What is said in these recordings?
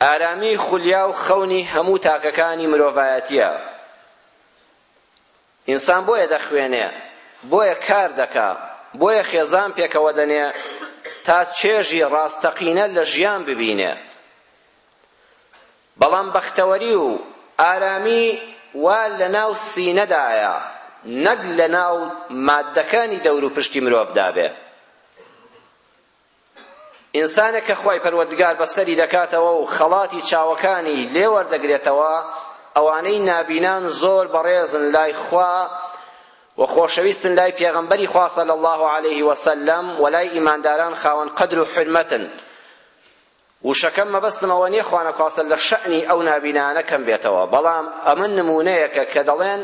ئارامی خولیا و خەونی هەموو تاکەکانی مرۆڤایەتیە. ئینسان بۆیە دەخوێنێ، بۆیە کار دەکا، بۆیە خێزان پێکەوە دەنێ تا چێژی ڕاستەقینە لە ژیان ببینێ. بەڵام بەختەوەری و ئارامی وا لەناو سینەدایە، نەک لەناو ماددەکانی دەوروپشتی مرۆڤدا بێ. ئینسانێک کە خوای پەروەردگار بەسەری دەکاتەوە و خەڵاتی چاوەکانی لێ وەردەگرێتەوە ئەوانەی نابینان زۆر بەڕێزن لای خوا و خۆشەویستن لای پێغەمبەری خوا صلی الله علیه وسلم و لای ئیمانداران خاوەن قەدر و حرمەتن وشەکەم مەبەستم ئەوە نییە خوانەخواستە لە شەئنی ئەو نابینایانە کەم بێتەوە، بەڵام ئەمە نموونەیەکە کە دەڵێن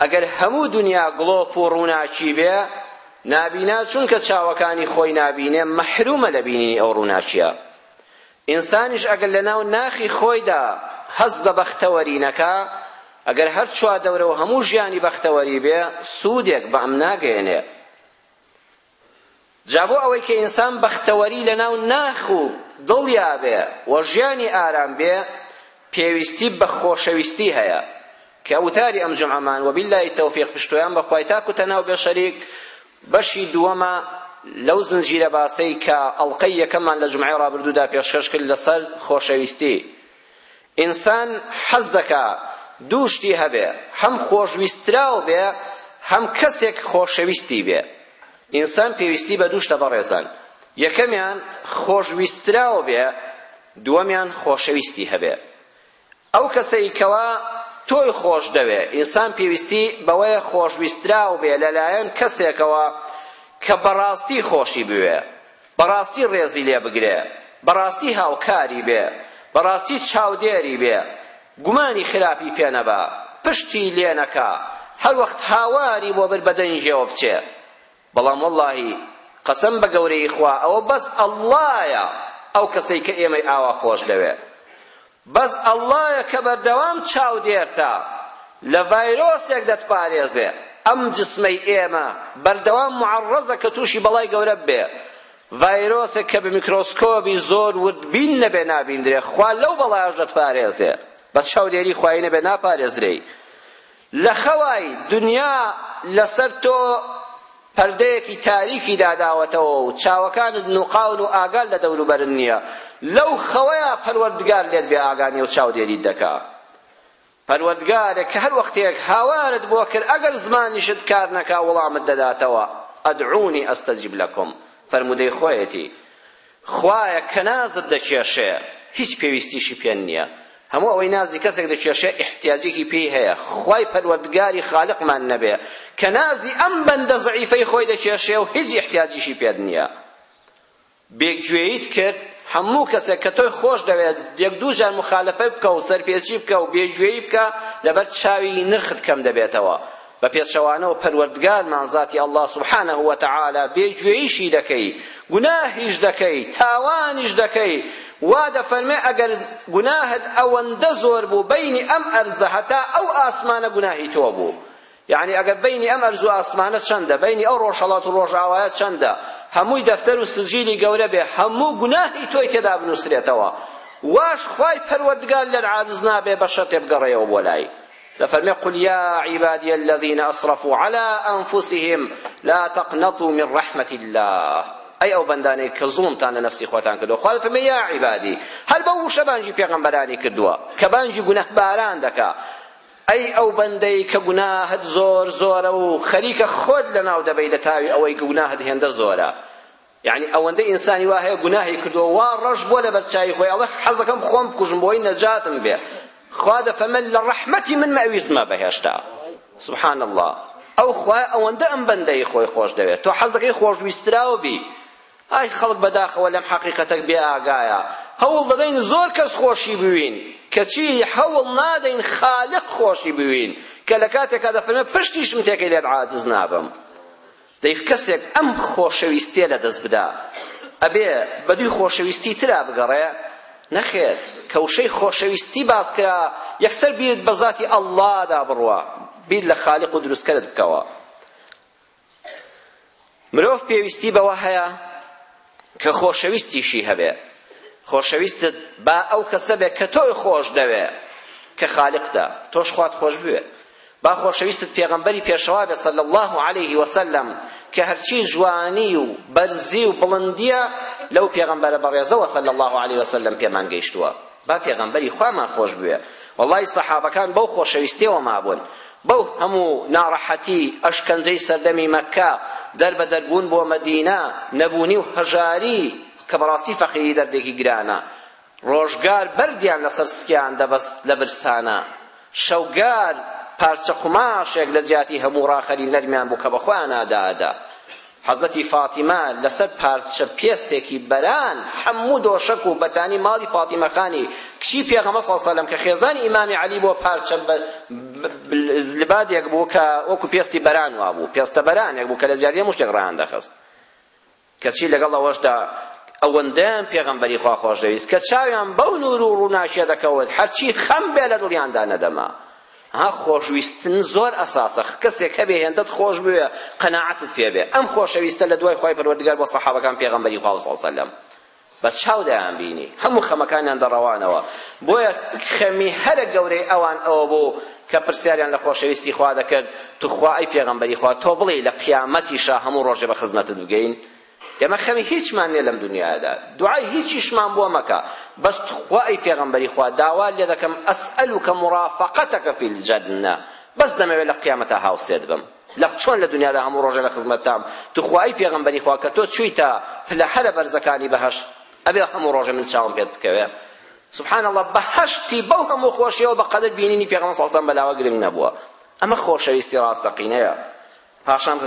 ئەگەر هەموو دونیا گڵۆپ و ڕووناکی بێ، نابینا چونکە چاوەکانی خۆی نابینێ مەحرومە لە بینینی ئەو ڕووناکییە. ئینسانیش ئەگەر لەناو ناخی خۆیدا هەست بە بەختەوەری نەکا، ئەگەر هەر چوادەورە و هەموو ژیانی بەختەوەری بێ، سوودێک بە ئەم ناگەیەنێ. جا بۆ ئەوەی کە ئینسان بەختەوەری لەناو ناخ و دڵیا بێ و ژیانی ئارام بێ پێویستی بە خۆشەویستی هەیە کە وتاری ئەم جمعەمان وبالله التوفیق پشتویان بەخوای تاکو تەناو بێ شەریک بەشی دووەمە لەو زنجیرە باسەی کە ئەڵقەی یەکەمان لە جمعەی ڕابردوودا پێشکەش کرد لەسەر خۆشەویستی ئینسان حەز دەکا دوو شتی هەبێ، هەم خۆشویستراو بێ هەم کەسێک خۆشەویستی بێ. ئینسان پێویستی بە دوو شتە بەڕێزان، یەکەمیان خۆشویستراو بێ، دووەمیان خۆشەویستی هەبێ. ئەو کەسەی کەوا تۆی خۆش دەوێ، ئینسان پێویستی بەوەیە خۆشویستراو بێ لەلایەن کەسێکەوە کە بەڕاستی خۆشی بوێ. بەڕاستی ڕێزی لێ بگرێ بەڕاستی هاوکاری بێ بەڕاستی چاودێری بێ گومانی خراپی پێ نەبا پشتی لێ نەکا هەر وەخت هاواری بۆ بر بەدەنگیەوە بچێ بەڵام وەڵاهی قەسەم بە گەورەی خوا ئەوە بەس ئەڵڵایە ئەو کەسەی کە ئێمەی ئاوا خۆش دەوێ بەس اللەیە کە بەردەوام چاودێرتە لە ڤایرۆسێک دەتپارێزێ ئەم جسمەی ئێمە بەردەوام معەڕەزە کە توشی بەڵای گەورە ببێ ڤایرۆسێک کە بە میکرۆسکۆبی زۆر ورد بین نەبێ نابیندرێ خوا لەو بەڵایەش دەتپارێزێ بەس چاودێری خوایی نەبێ ناپارێزرێی لە خەوای دونیا لەسەر تۆ پەردەیەکی تاریکی داداوەتەوە و چاوەکانت نوقاون و ئاگات لە دەوروبەرت نییە، لەو خەوەیا پەروەردگار لێت بێ ئاگا نییە و چاودێریت دەکا. پەروەردگارێک کە هەر وەختێک هاوارت بۆ کرد ئەگەر زمانیشت کار نەکا وڵامت دەداتەوە، ادعونی استجب لکم، فەرموودەی خۆیەتی. خوایە کە نازت دەکێشێ هیچ پێویستیشی پێ نییە هەموو ئەوەی نازی کەسێک دەکێشێ ئیحتیاجێکی پێی هەیە خوای پەروەردگاری خالقمان نەبێ کە نازی ئەم بەندە زەعیفەی خۆی دەکێشێ و هیچ ئیحتیاجیشی پێت نییە بێگوێیت کرد هەموو کەسێک کە تۆی خۆش دەوێت یەک دوو جار مخالفەی بکە و سەرپێچی بکە و بێگوێیی بکە لەبەر چاوی نرخت کەم دەبێتەوە بە پێچەوانەوە پەروەردگارمان زاتی اللە سبحانە وتعالی بێ گوێیشی دەکەی گوناهیش دەکەی تاوانیش دەکەی وا دەفەرمێ ئەگەر گوناهت ئەوەندە زۆر بوو بینی ئەم ئەرزە هەتا ئەو ئاسمانە گوناهی تۆ بوو یعنی ئەگەر بینی ئەم ئەرز و ئاسمانە چەندە بینی ئەو ڕۆژهەڵات و ڕۆژاوایە چەندە هەمووی دەفتەر و سجیلی گەورە بێ هەموو گوناهی تۆی تێدا بنووسرێتەوە واش خوای پەروەردگار لەت عاجز نابێ بە شەتێ بگەڕێیەوە بۆ لای دەفەرمێ قل یا عبادی الذین اسرفوا علی انفسهم لا تقنطوا من رحمة الله ئەی ئەو بەندانەی کە زوڵمتان لە نەفسی خۆتان کردووە خوا دەفەرمێ یا عیبادی هەر بەو وشە بانگی پێغەمبەرانی کردووە کە بانگی گوناهباران دەکا ئەی ئەو بەندەی کە گوناهت زۆر زۆرە و خەریکە خۆت لەناو دەبەی لە تاوی ئەوەی گوناهت هێندە زۆرە یەعنی ئەوەندە ئینسانی وا هەیە گوناهی کردووە وا ڕەش بووە لەبەر چاوی خۆی ئەڵێ حەز دەکەم خۆم بکوژم بۆی نەجاتم بێ خوا دەفەرمێت لە ڕەحمەتی من مەویستمە بەهێشتا سبحان الله ئەو خوای ئەوەندە ئەم بەندەی خۆی خۆش دەوێت تۆ حەز دەکەی خۆشویستراو بی ئای خەڵک بەداخەوە لەم حەقیقەتەک بێ ئاگایە هەوڵ دەدەین زۆر کەس خۆشی بوین کەچی هەوڵ نادەین خالق خۆشی بوین کە لە کاتێکا دەفەرمێت پشتیشم تێکەی لێت عاجز نابم دەی کەسێک ئەم خۆشەویستیە لەدەست بدا ئەبێ بەدووی خۆشەویستی ترا بگەڕێ؟ نەخێر کە وشەی خۆشەویستی باس کرا یەکسەر بیرت بە زاتی اللە دا بڕوا بیر لە خالیق و دروستکەرت بکەوە مرۆڤ پێویستی بەوە هەیە کە خۆشەویستیشی هەبێ خۆشەویستت با ئەو کەسە بێ کە تۆی خۆش دەوێ کە خالق دا تۆش خوات خۆش بوێ با خۆشەویستت پێغەمبەری پێشەوا بێ صلی الله علیه وسلم کە هەرچی جوانی و بەرزی و بڵندیە لەو پێغەمبەرە بەڕێزەوە صلی الله علیه وسلم پێمان گەیشتووە با پێغەمبەری خوامان خۆش بوێ واللهی سەحابەکان بەو خۆشەویستیەوە مابوون بەو هەموو ناڕەحەتی، ئەشکەنجەی سەردەمی مەککە، دەربەدەر بوون بۆ مەدینە، نەبوونی و هەژاری، کە بەڕاستی فەقیری دەردێکی گرانە، ڕۆژگار بەردیان لەسەر سکیان دەبەست لە برسانە، شەوگار پارچە قوماشێک لە جیاتی هەموو ڕاخەری نەرمیان بوو کە بە خۆیانا دەئەدا. حەزرەتی فاتیمە لەسەر پارچە پێستێکی بەران حەموو دۆشەک و بەتانی ماڵی فاتیمە خانی کچی پێغەمبەر صلی اللە علیە و سلم کە خێزانی ئیمامی عەلی بۆ پارچە لبادێک بوو کە وەکو پێستی بەران وابوو پێستە بەرانێک بوو کە لە جاریە مشتێک ڕایان دەخست کەچی لەگەڵ ئەوەشدا ئەوەندەیان پێغەمبەری خوا خۆش دەویست کە چاویان بەو نور و ڕووناکیە دەکەوت هەرچی خەم بێ لە دڵیاندا نەدەما ها خۆشویستن زۆر ئەساسە کەسێک هەبێ هێندەت خۆش بوێ قەناعەتت پێ بێ ئەم خۆشەویستە لە دوای خوای پەروەردگار بۆ سەحابەکان پێغەمبەری خوا صلی الله علیه وسلم بە چاو دەیان بینی هەموو خەمەکانیان دەڕەوانەوە بۆیە خەمی هەرە گەورەی ئەوان ئەوە بوو کە پرسیاریان لە خۆشەویستی خوا دەکرد توخوا ئەی پێغەمبەری خوا تۆ بڵێ لە قیامەتیشا هەموو ڕۆژێ بە خزمەتت بگەین ئێمە خەمی هیچمان نیە لەم دونیایەدا دوعای هیچیشمان بۆ مەکە بەس تخوا ئەی پێغەمبەری خوا داوات لێ دەکەم اسئلک مرافقتک فی الجنە بەس دەمەوێت لە قیامەتا هاوسێت بم لە چۆن لە دونیادا هەموو ڕۆژێ لە خزمەتتام تخوا ئەی پێغەمبەری خوا کە تۆ چوویتە پلە هەرە بەرزەکانی بەهەشت ئەبێ هەموو ڕۆژێ من چاوم پێت بکەوێ سبحان الله بەهەشتی بەو هەموو خۆشیەوە بەقەدر بینینی پێغەمبەر صلی الله علیه و سلم بەلاوە گرنگ نەبووە ئەمە خۆشەویستی ڕاستەقینەیە پاشان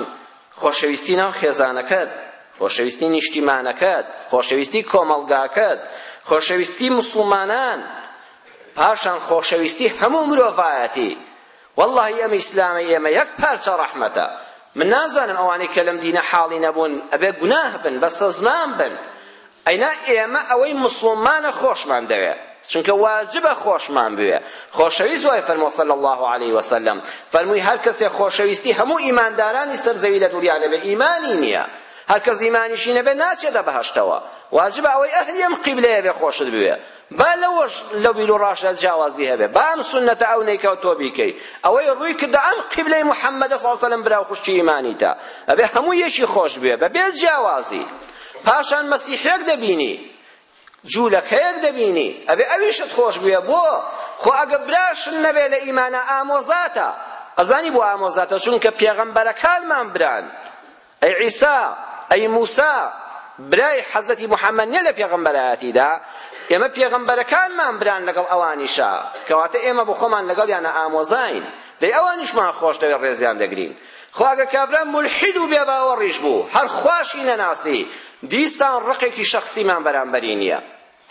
خۆشەویستی ناو خێزانەکەت، خۆشەویستی نیشتیمانەکەت، خۆشەویستی کۆمەڵگاکەت، خۆشەویستی موسڵمانان، پاشان خۆشەویستی هەموو مرۆڤایەتی. وەڵڵاهی ئەم ئیسلامەی ئێمە یەک پارچە ڕەحمەتە. من نازانم ئەوانەی کە لەم دینە حاڵی نەبوون ئەبێ گوناه بن، بەستەزمان بن. ئەینا ئێمە ئەوەی موسڵمانە خۆشمان دەوێ چونکە واجبە خۆشمان بوێ خۆشەویست وای فەرموە صلی اللە علیە وسلم فەرمووی هەر کەسێ خۆشەویستی هەموو ئیماندارانی سەر زەوی لە دڵیا نەبێ ئیمانی نییە هەر کەس ئیمانیشی نەبێ ناچێتە بەهەشتەوە واجبە ئەوەی ئەهلی ئەم قیبلەیە بێ خۆشت بوێ با لەوەش لە بیر و ڕاشدا جیاوازی هەبێ با ئەم سوننەتە ئەو نەیکا و تۆ بیکەی ئەوەی ڕووی کردە ئەم قیبلەی محەممەدە سەڵ سەلەم برا و خوشکی ئیمانیتە ئەبێ هەموو یەکی خۆش بوێ بەبێ جیاوازی پاشان مەسیحێک دەبینی جوولەکەیەک دەبینی ئەبێ ئەویشت خۆش بوێ بۆ خۆ ئەگە براشن نەبێ لە ئیمانە ئامۆزاتە ئەزانی بۆ ئامۆزاتە چونکە پێغەمبەرەکانمان بران ئەی عیسا، ئەی موسا، برای حەزرەتی محەمەد نیە لە پێغەمبەرایەتیدا؟ ئێمە پێغەمبەرەکانمان بران لەگەڵ ئەوانیشا، کەواتە ئێمە بۆ خۆمان لەگەڵیانا ئامۆزاین، دەی ئەوانیشمان خۆش دەوێت ڕێزیان دەگرین. خۆ ئەگەر کابرا مولحید و بێباوەڕیش بوو، هەر خواشی نەناسی، دیسان ڕقێکی شەخسیمان بەرامبەری نیە.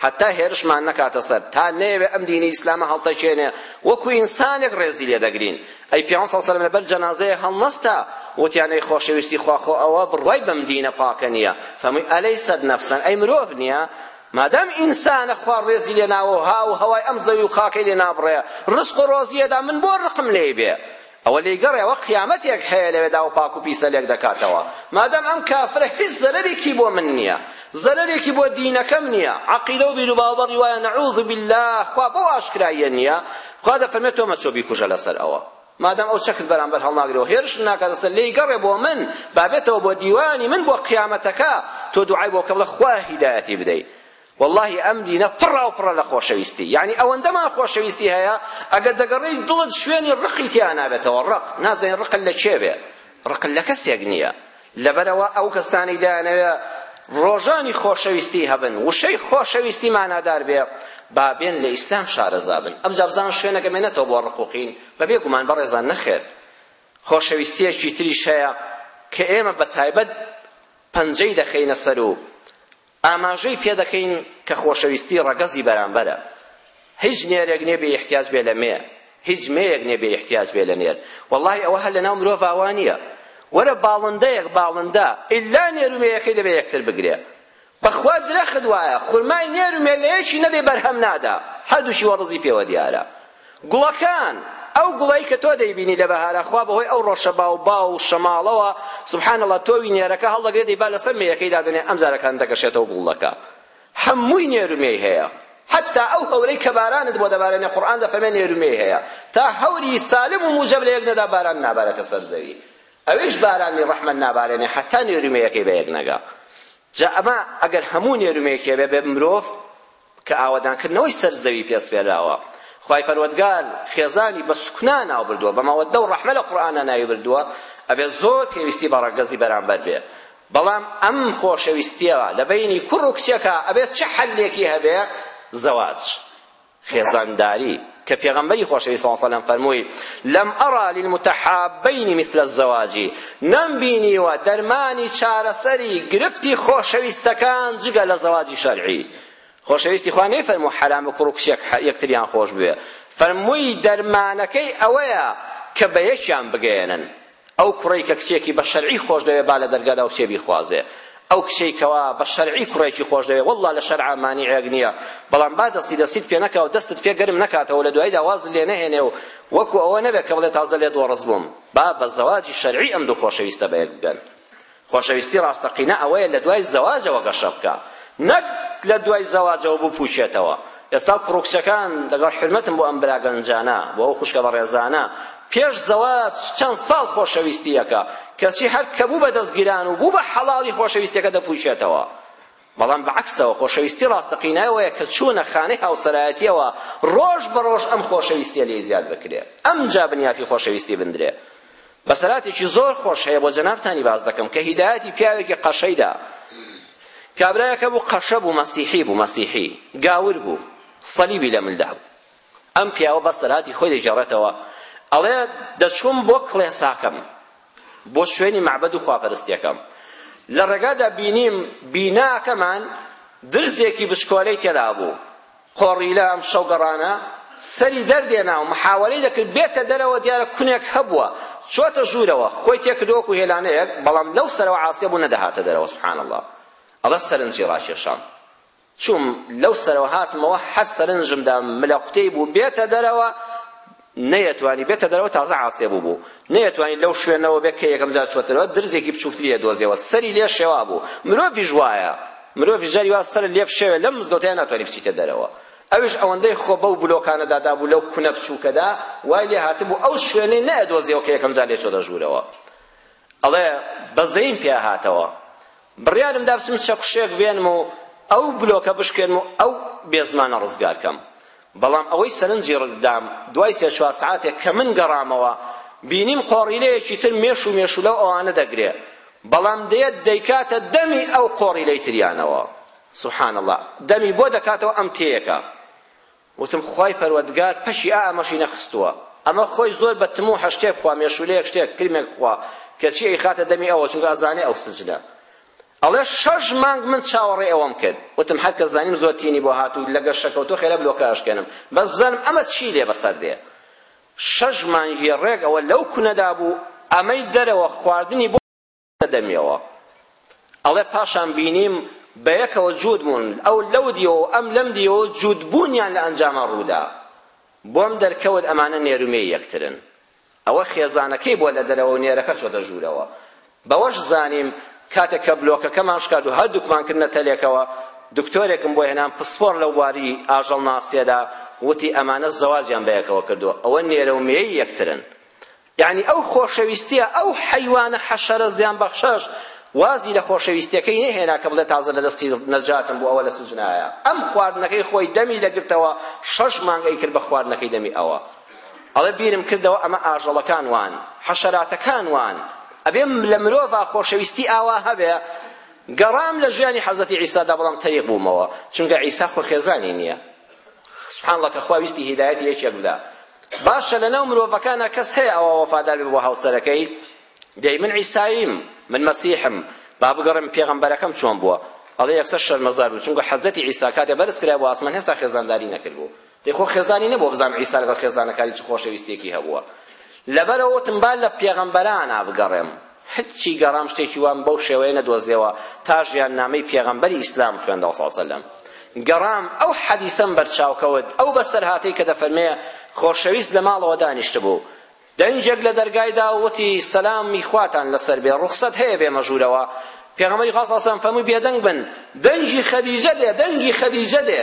هەتا هێرشمان نەکاتە سەر تا نەیەوێ ئەم دینی ئیسلامە هەڵتەکێنێ وەکو ئینسانێک ڕێزی لێ دەگرین ئەی پیامبەر صلی الله لەبەر جەنازەیەک هەڵنەستا وتیان ئەی خۆشەویستی خوا خۆ ئەوە بڕوای بەم دینە پاکە نییە فەرمووی ئەلیست نفسا ئەی مرۆڤ نییە مادام ئینسانە خوا ڕێزی لێ ناوە و ها و هەوای ئەم زەوی و خاکەی لێ نابڕێ ڕزق و ڕۆزیەدا من بۆ ڕقم لێی بێ ئەوە لێی گەڕێ ئەوە قیامەتێک هەیە لەوێدا ئەو پاک و پیسە لێک دەکاتەوە مادام ئەم کافرە هیچ زەرەرێکی بۆ من نییە زەرەرێکی بۆ دینەکەم نییە عەقیدە و بیر و باوەڕی وایە نەعوذ باللە خوا بەو ئاشکراییە نییە خوا دەفەرمێت تۆ مەچۆ بیکوژە لەسەر ئەوە مادام ئەو چەکت بەرامبەر هەڵناگرێ و هێرشت ناکاتە سەر لێی گەڕێ بۆ من بابێتەوە بۆ دیوانی من بۆ قیامەتەکە تۆ دوعای بۆ بکە بڵێ خوا هیدایەتی بدەی وەڵاهی ئەم دینە پڕاو پڕە لە خۆشەویستی یانی ئەوەندەمان خۆشەویستی هەیە ئەگەر دەگەڕێی دڵت شوێنی ڕقی تیا نابێتەوە ڕق نازەین ڕق لە کێ بێ ڕق لە کەسێک نییە لەبەرەوە ئەو کەسانەی دایانەوێ ڕۆژانی خۆشەویستی هەبن وشەی خۆشەویستی مانادار بێ بابێن لە ئیسلام شارەزا بن ئەم جابزان شوێنەکە مێنێتەوە بۆ ڕقوقین بەبێ گومان بەڕێزان نەخێر خۆشەویستیەکی تریش هەیە کە ئێمە بە تایبەت پەنجەی دەخەینە سەر و ئاماژەی پێ دەکەین کە خۆشەویستی ڕەگەزی بەرامبەرە. هیچ نێرێک نیە بێ ئیحتیاج بێ لە مێ، هیچ مێیەک نیە بێ ئیحتیاج بێ لە نێر. وەڵاهی ئەوە هەر لە ناو مرۆڤا وا نیە. وەرە باڵندەیەک باڵندە ئیللا نێر و مێیەکەی دەبێ یەکتر بگرێ. بەخوا درەخت وایە خورمای نێر و مێ لە یەکی نەدەی بەرهەم نادا. هەردووکی وەڕزی پێوە دیارە. گوڵەکان، ئەو گوڵەی کە تۆ دەیبینی لە بەهارا خوا بەهۆی ئەو ڕەشە باو باو و شەماڵەوە سبحان اللە تۆوی نێرەکە هەڵدەگرێ دەیبا لەسەر مێیەکەی دادەنێ ئەم زارەکان دەگەشێتەوە گوڵ دەکا هەمووی نێر و مێی هەیە حتا ئەو هەورەی کە بارانت بۆ دەبارێنێ قورئان دەفەرمێ نێر و مێی هەیە تا هەوری سالم و موجەب لە یەک نەدا باران نابارێتە سەر زەوی ئەویش بارانی ڕەحمەت نابارێنێ حتا نێر و مێیەکەی بە یەک نەگا جا ئەمە ئەگەر هەموو نێر و مێیەکێ بێ بێ مرۆڤ کە ئاوەدانکردنەوەی سەر زەوی پێ سپێراوە خوای پەروەردگار خێزانی بە سوکنا ناو بردووە بە مەوەددە و ڕەحمە لە قورئانا ناوی بردووە ئەبێ زۆر پێویستی بە ڕەگەزی بەرامبەر بێ بەڵام ئەم خۆشەویستیە لە بینی کوڕ و کچەکە ئەبێ چ حەلێکی هەبێ زەواج خێزانداری کە پێغەمبەری خۆشەویست صلی اللە علیە و سلم فەرمووی لم ارا للمتحابین مثل الزواج نەم بینیوە دەرمانی چارەسەری گرفتی خۆشەویستەکان جگە لە زەواجی شەرعی خۆشەویستی خوا نەیفەرموو حەرامە کوڕ و کچێک یەکتریان خۆش بوێ فەرمووی دەرمانەکەی ئەوەیە کە بە یەکیان بگەیەنن ئەو کوڕەی کە کچێکی بە شەرعی خۆش دەوێ با لە دەرگا ناوچێ بیخوازێ ئەو کچەی کەوا بە شەرعی کوڕێکی خۆش دەوێ واللە لە شەرعا مانیعێک نییە بەڵام با دەستی دەستیت پێ نەکا و دەستت پێ گەرم نەکاتەوە لە دواییدا وازت لێ نەهێنێ و وەکوو ئەوە نەبێ کە بڵێ تازە لێت وەڕس بووم با بە زەواجی شەرعی ئەم دوو خۆشەویستە بەیەک بگەن خۆشەویستی ڕاستەقینە ئەوەیە لە دوای زەواجەوە گەشە بکا نەک لە دوای زەواجەوە بپووشێتەوە ئێستا کوڕ و کچەکان لەگەڵ حورمەتم بۆ ئەم برا گەنجانە بۆ ئەو خوشکە بەڕێزانە پێش زەواج چەند ساڵ خۆشەویستییەکە کەچی هەر کە بوو بە دەستگیران و بوو بە حەڵاڵی خۆشەویستیەکە دەپووشێتەوە بەڵام بە عەکسەوە خۆشەویستی ڕاستەقینە ئەوەیە کە چوونە خانەی هاوسەرایەتیەوە ڕۆژ بە ڕۆژ ئەم خۆشەویستیە لێی زیاد بکرێ ئەمجا بنیاتی خۆشەویستی بندرێ بەسەراتێکی زۆر خۆش هەیە بۆ جەنابتانی باس دەکەم کە هیدایەتی پیاوێکی قەشەیدا کابرایەکە بوو قەشە بوو مەسیحی بوو مەسیحی گاور بوو صلیبی لە ملدا بوو ئەم پیاوە بەسەراتی خۆی دەگێڕێتەوە ئەڵێ دەچووم بۆ کڵێساکەم بۆ شوێنی معبد و خواپەرستیەکەم لە ڕێگادا بینیم بیناکەمان درزێکی بچکۆلەی تێدا بوو قۆڕیلە ئەم شەو گەڕانە سەری دەردێنا و محاوەلەی دەکرد بێتە دەرەوە دیارە کونێک هەبووە چۆتە ژوورەوە خۆی تێکردەوەکو هێلانەیەک بەڵام لەو سەرەوە عاسیە بوو نەدەهاتە دەرەوە سبحان الله ئەڵە سەرنجی ڕاکێشام چوم لەو سەرەوە هاتمەوە هەر سەرنجم دا ملە قوتێی بوو بێتە دەرەوە نەیەتوانی بێتە دەرەوە تازە عاسێ بوو بوو نەیەتوانی لەو شوێنەوە بێ کە یەکەم جار چوەتە دەرەوە درزێکی بچووکتری لێ دۆزیەوە سەری لێ شێوا بوو مرۆڤیش وایە مرۆڤیش جاری وا سەر لێ بشێوێ لەم مزگەوتەیە ناتوانی بچیتە دەرەوە ئەویش ئەوەندەی خۆ بەو بلۆکانەدا دابوو لەو کونە بچووکەدا وای لێ هاتبوو ئەو شوێنەی نەئەدۆزیەوە کە یەکەم جار لێ چۆتە ژوورەوە ئەڵێ بەزەیم پێ هاتەوە بڕیارم دا بچم چەکوشێک بێنم و ئەو بلۆکە بشکێنم و ئەو بێزمانە ڕزگار کەم. بەڵام ئەوەی سەرنجی ڕک دام، دوای سێ چوار سەعاتێک کە من گەڕامەوە، بینیم قۆڕیلەیەکی تر مێش و مێش و لەو ئەوانە دەگرێ، بەڵام دێت دەیکاتە دەمی ئەو قۆڕیلەی تریانەوە. سبحان اللە. دەمی بۆ دەکاتەوە ئەم تێیەکە. وتم خوای پەروەردگار پەکی ئا ئەمەشی نەخستووە ئەمە خۆی زۆر بە تموحە شتێک خوا مێشولەیەک شتێک کرمێک خوا کەچی ئەیخاتە دەمی ئەوە چونکە ئەزانێ ئەو سجنە ئەڵێ شەش مانگ من چاوەڕێ ئەوەم کرد وتم هەر کە زانیم زۆر تینی بۆ هاتوو لە گەشەکەوتۆ خێرا بلۆکە ئەشکێنم بەس بزانم ئەمە چی لێ بەسەر دێ شەش مانگی ڕێک ئەوە لەو کونەدا بوو ئەمەی دەرەوە خواردنی دەمیەوە ئەڵێ پاشان بینیم بەیەکەوە جوود بوون ئەو لەو دیەوە و ئەم لەم دیەوە جوود بوونیان لە ئەنجاما ڕوودا بۆم دەرکەوت ئەمانە نێرومێی یەکترن ئەوە خێزانەکەی بووە لە دەرەوە و نێرەکە چۆتە ژوورەوە بەوەش زانیم کاتێک کە بلۆکەکەمان شکاد و هەردووکمان کردنە تەلێکەوە دکتۆرێکم بۆ هێنان پسپۆر لە واری ئاژەڵ ناسیەدا وتی ئەمانە زەواجیان بەیەکەوە کردووە ئەوە نێرە و مێی یەکترن یەعنی ئەو خۆشەویستییە ئەو حەیوانە حەشەرە زیانبەخشەش وازی لە خۆشەویستییەکەی نەهێنا کە بڵێ تازە لە دەستی نەجاتم بوو ئەوە لە سجنایە ئەم خواردنەکەی خۆی دەمی لەگرتەوە شەش مانگ ئەیکرد بە خواردنەکەی دەمی ئەوە ئەڵێ بیرم کردەوە ئەمە ئاژەڵەکان وان حەشەراتەکان وان ئەبێ لە مرۆڤا خۆشەویستی ئاوا هەبێ گەڕام لە ژیانی حەزەتی عیسادا بەڵام تەریق بوومەوە چونکە عیسا خۆ خێزانی نییە سبحان الله کە خوا ویستی هیدایەتی یەکێک بدا باشە لەناو مرۆڤەکانە کەس هەیە ئەوە وەفادار بێ بۆ هاوسەرەکەی دەی من عیساییم من مەسیحم با بگەڕێم پێغەمبەرەکەم چۆن بووە ئەڵێ یەکسەر شەرمەزار بوو چونکە حەزەتی عیسا کاتێ بەرز کرا بۆ ئاسمان هێستا خێزانداری نەکردبوو دەی خۆ خێزانی نەبوو بزانم عیسا لەگەڵ خێزانەکانی چ خۆشەویستێکی هەبووە لەبەرەوە وتم با لە پێغەمبەرانە بگەڕێم هەرچی گەڕام شتێکی وام بەو شێوەیە نەدۆزیەوە تا ژیاننامەی پێغەمبەری ئیسلام خوێندەوە صلی الله علیه وسلم گەڕام ئەو حەدیسەم بەرچاوکەوت ئەو بەسەرهاتەی کە دەفەرمێ خۆشەویست لە ماڵەوە دانیشتبوو دەنگێک لە دەرگایدا وتی سەلامی خواتان لەسەر بێ ڕوخسەت هەیە بێمە ژوورەوە پێغەمبەری خوا صلی الله علیه وسلم فەرمووی بێدەنگ بن دەنگی خەدیجە دێ دەنگی خەدیجە دێ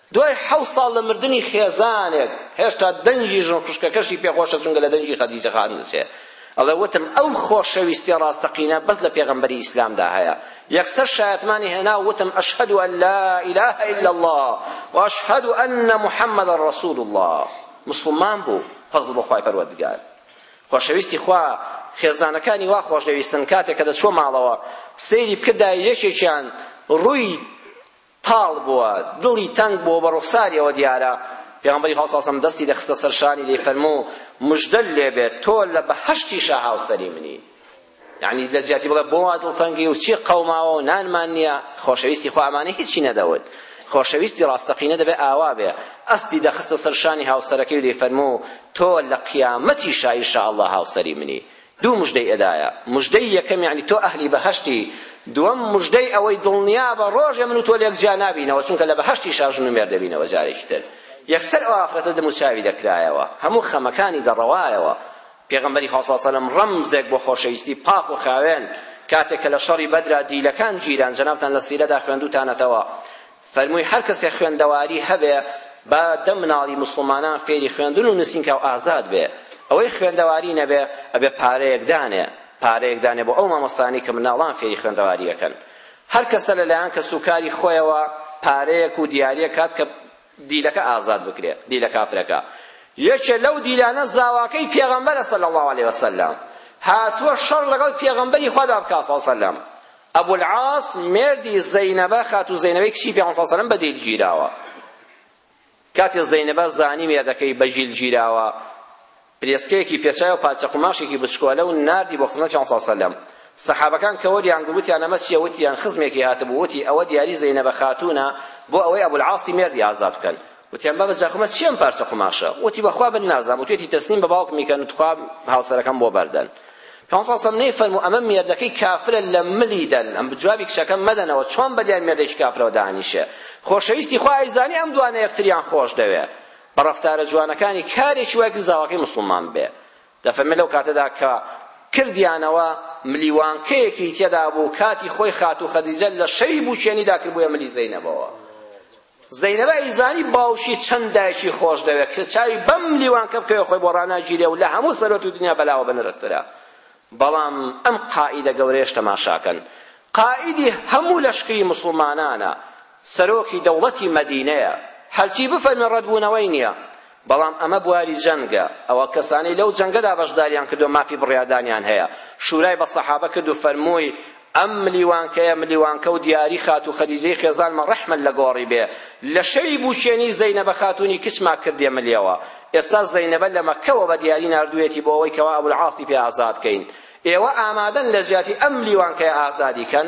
دوای حەوت ساڵ لە مردنی خێزانێک هێشتا دەنگی ژن خوشکەکەشی پێ خۆشە چونکە لە دەنگی خەدیجە خان دەچێ ئەڵێ وتم ئەو خۆشەویستیە ڕاستەقینە بەس لە پێغەمبەری ئیسلامدا هەیە یەکسەر شایەتمانی هێنا و وتم ئەشهەد ئەن لا ئیلە ئیلا اللە و ئەشهەد ئەن محەممەدا ڕەسول اللە مسڵمان بوو فەزڵ بۆ خوای پەروەردگار خۆشەویستی خوا خێزانەکانی وا خۆش دەویستن کاتێک کە دەچوە ماڵەوە سەیری بکردایە یەکێکیان ڕووی تاڵ بووە، دڵی تەنگ بووە، بە ڕوخساریەوە دیارە، پێغەمبەری خوا صلی اللە علیە و سلم دەستی دەخستە سەر شانی دەیفەرموو، مژدەت لێ بێت تۆ لە بەهەشتیشا هاوسەری منی. یەعنی لە جیاتی بڵێ بۆ وا دڵتەنگی و چی قەوماوە و نانمان نییە، خۆشەویستی خوا ئەمانە هیچی نەدەوت. خۆشەویستی ڕاستەقینە دەبێ ئاوا بێ. ئەستی دەخستە سەر شانی هاوسەرەکەی و دەیفەرموو، تۆ لە قیامەتیشا ان شاء اللە هاوسەری منی. دوو مژدەی ئەدایە مژدەی یەکەم یەعنی تۆ ئەهلی بەهەشتی دووەم مژدەی ئەوەی دڵنیابە ڕۆژێ من و تۆ لێک جیا نابینەوە چونکە لە بەهەشتیشا ژن و مێرد دەبینەوە جارێکی تر یەکسەر ئەو ئافرەتە دەم و چاوی دەکرایەوە هەموو خەمەکانی دەڕەوایەوە پێغەمبەری خوا صلی الله علیه و سلم ڕەمزێک بۆ خۆشەویستی پاک و خاوێن کاتێک کە لە شەڕی بەدرا دیلەکان گیران جەنابتان لە سیرەدا خوێندوتانەتەوە فەرمووی هەر کەسێ خوێندەواری هەبێ با دە مناڵی موسڵمانان فێری خوێندن و نووسینکا و ئازاد بێ ئەوەی خوێندەواری نەبێ ئەبێ پارەیەک دانێ پارەیەک دانێ بۆ ئەو مامۆستایانەی کە مناڵان فێری خوێندەواری ئەکەن هەر کەسە لەلایەن کەسوکاری خۆیەوە پارەیەک و دیاریە کات کە دیلەکە ئازاد بکرێ دیلە کافرەکە یەکێ لەو دیلانە زاواکەی پێغەمبەرە صلی الله علیه وسلم هاتووە شەڕ لەگەڵ پێغەمبەری خوادا بکا صلی الله علیه وسلم ئەبولعاس مێردی زەینەبە خاتوو زەینەبەی کچی پێغەمبەر صلی اللە علیه و سلم بە دیل گیراوە کاتێ زەینەبە زانی مێردەکەی بە جیل گیراوە پرێسکەیەکی پێچایەوە پارچە قوماشێکی بچکۆلە و ناردی بۆ خزمەت پێغەمبەر صلی اللە علیه و سلم سەحابەکان کە وەریان گرت وتیان ئەمە چییە وتیان خزمێکی هاتبوو وتی ئەوە دیاری زەینەبە خاتوونە بۆ ئەوەی ئەبولعاسی مێردی ئازاد بکەن وتیان بابە جاخۆمە چی ئەم پارچە قوماشە وتی بەخوا بن نازام وتێتی تەسلیم بە باوکم میکەن و تخوا هاوسەرەکەم بۆ بەردەن پێغەمبەر صلی الله فەرمو ئەمە مێردەکەی کافرە لە ملی دەن ئەم جوابی کچەکە مەدەنەوە چۆن بەدیان مێردێکی کافرەوە دانیشێ خۆشەویستی خوا ئەیزانی ئەم دوانە یەکتریان خۆش دەوێ بە ڕەفتارە جوانەکانی کارێکی وای کرد زاواکەی مسلمان بێ دەفەرمێ لەو کاتەدا کە کردیانەوە ملیوانکەیەکی تێدا بوو کاتی خۆی خاتوو خەدیجە لە شەوی بووکێنیدا کردبوویە ملی زەینەبەوە زەینەبە ئەیزانی باوکی چەند دایکی خۆش دەوێت، کچە چاوی بەم لیوانکە بکەوێت خۆی بۆ ڕاناگیرێ و لە هەموو سەروەتی دنیا بەلاوە بەنرخترە. بەڵام ئەم قائیدە گەورەیەش تەماشاکەن، قائیدی هەموو لەشکری موسڵمانانە، سەرۆکی دەوڵەتی مەدینەیە، هەرچی بفەرمێ ڕەتبوونەوەی نییە، بەڵام ئەمە بواری جەنگە، ئەوە کەسانەی لەو جەنگەدا بەشداریان کردووە مافی بڕیاردانیان هەیە، شورای بە سەحابە کرد و فەرمووی، ئەم ملیوانکەیە ملیوانکە و دیاری خاتوو خەدیجەی خێزانمە ڕەحمت لە گۆڕی بێ، لە شەوی بووکێنی زەینەبە خاتوونی کچما کردیە ملیەوە، ئێستا زەینەبە لە مەککەوە بە دیاری ناردوویەتی بۆ ئەوەی کەوا ئەبولعاسی پێ ئازاد کەین، ئێوە ئامادەن لە جیاتی ئەم ملیوانکەیە ئازادی کەن؟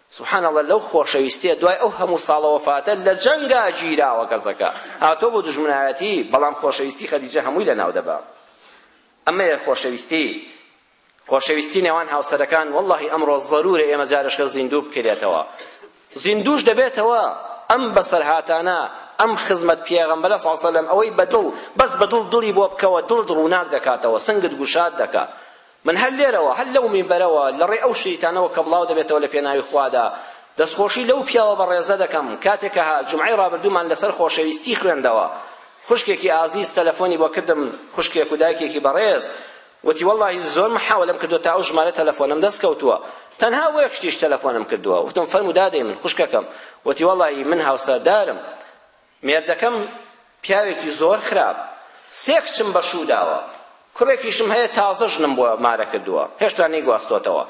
سبحان اللە لەو خۆشەویستیە دوای ئەو هەموو ساڵە وەفاتە لە جەنگا گیراوە کەسەکە هاتۆ بۆ دوژمنایەتی بەڵام خۆشەویستی خەدیجە هەمووی لە ناو دەبا ئەمەیە خۆشەویستی خۆشەویستی نێوان هاوسەرەکان واللهی ئەمڕۆ زەرورە ئێمە جارشکە زیندوو بکرێتەوە زیندوش دەبێتەوە ئەم بەسەرهاتانە ئەم خزمەت پیاغەمبەر صلی الله علیه و سلم ئەوەی بەدڵ بەس بەدڵ دڵی بۆ بکەوە دڵت ڕووناک دەکاتەوە سنگت گوشاد دەکات من هەر لێرەوە، هەر لەو مینبەرەوە، لە ڕێی ئەو شریتانەوە کە بڵاو دەبێتەوە لە پێناوی خوادا، دەستخۆشی لەو پیاوە بەڕێزە دەکەم، کاتێک کە هات، جومعەی ڕابردوومان لەسەر خۆشەویستی خوێندەوە، خوشکێکی ئازیز تەلەفۆنی بۆ کردم، خوشکێک و دایکێکی بەڕێز، وتی وەڵڵاهی زۆر محاولەم کردووە تا ئەو ژمارە تەلەفۆنەم دەست کەوتووە، تەنها بۆ یەک شتیش تەلەفۆنم کردووە، وتم فەرموو دادەی من، خوشکەکەم، وتی وەڵڵاهی من هاوسەردارم، مێردەکەم پیاوێکی زۆر خراپ سێ کچم بەشووداوە کوڕێکیشم هەیە تازە ژنم بۆ مارە کردووە هێشتا نەیگواستۆتەوە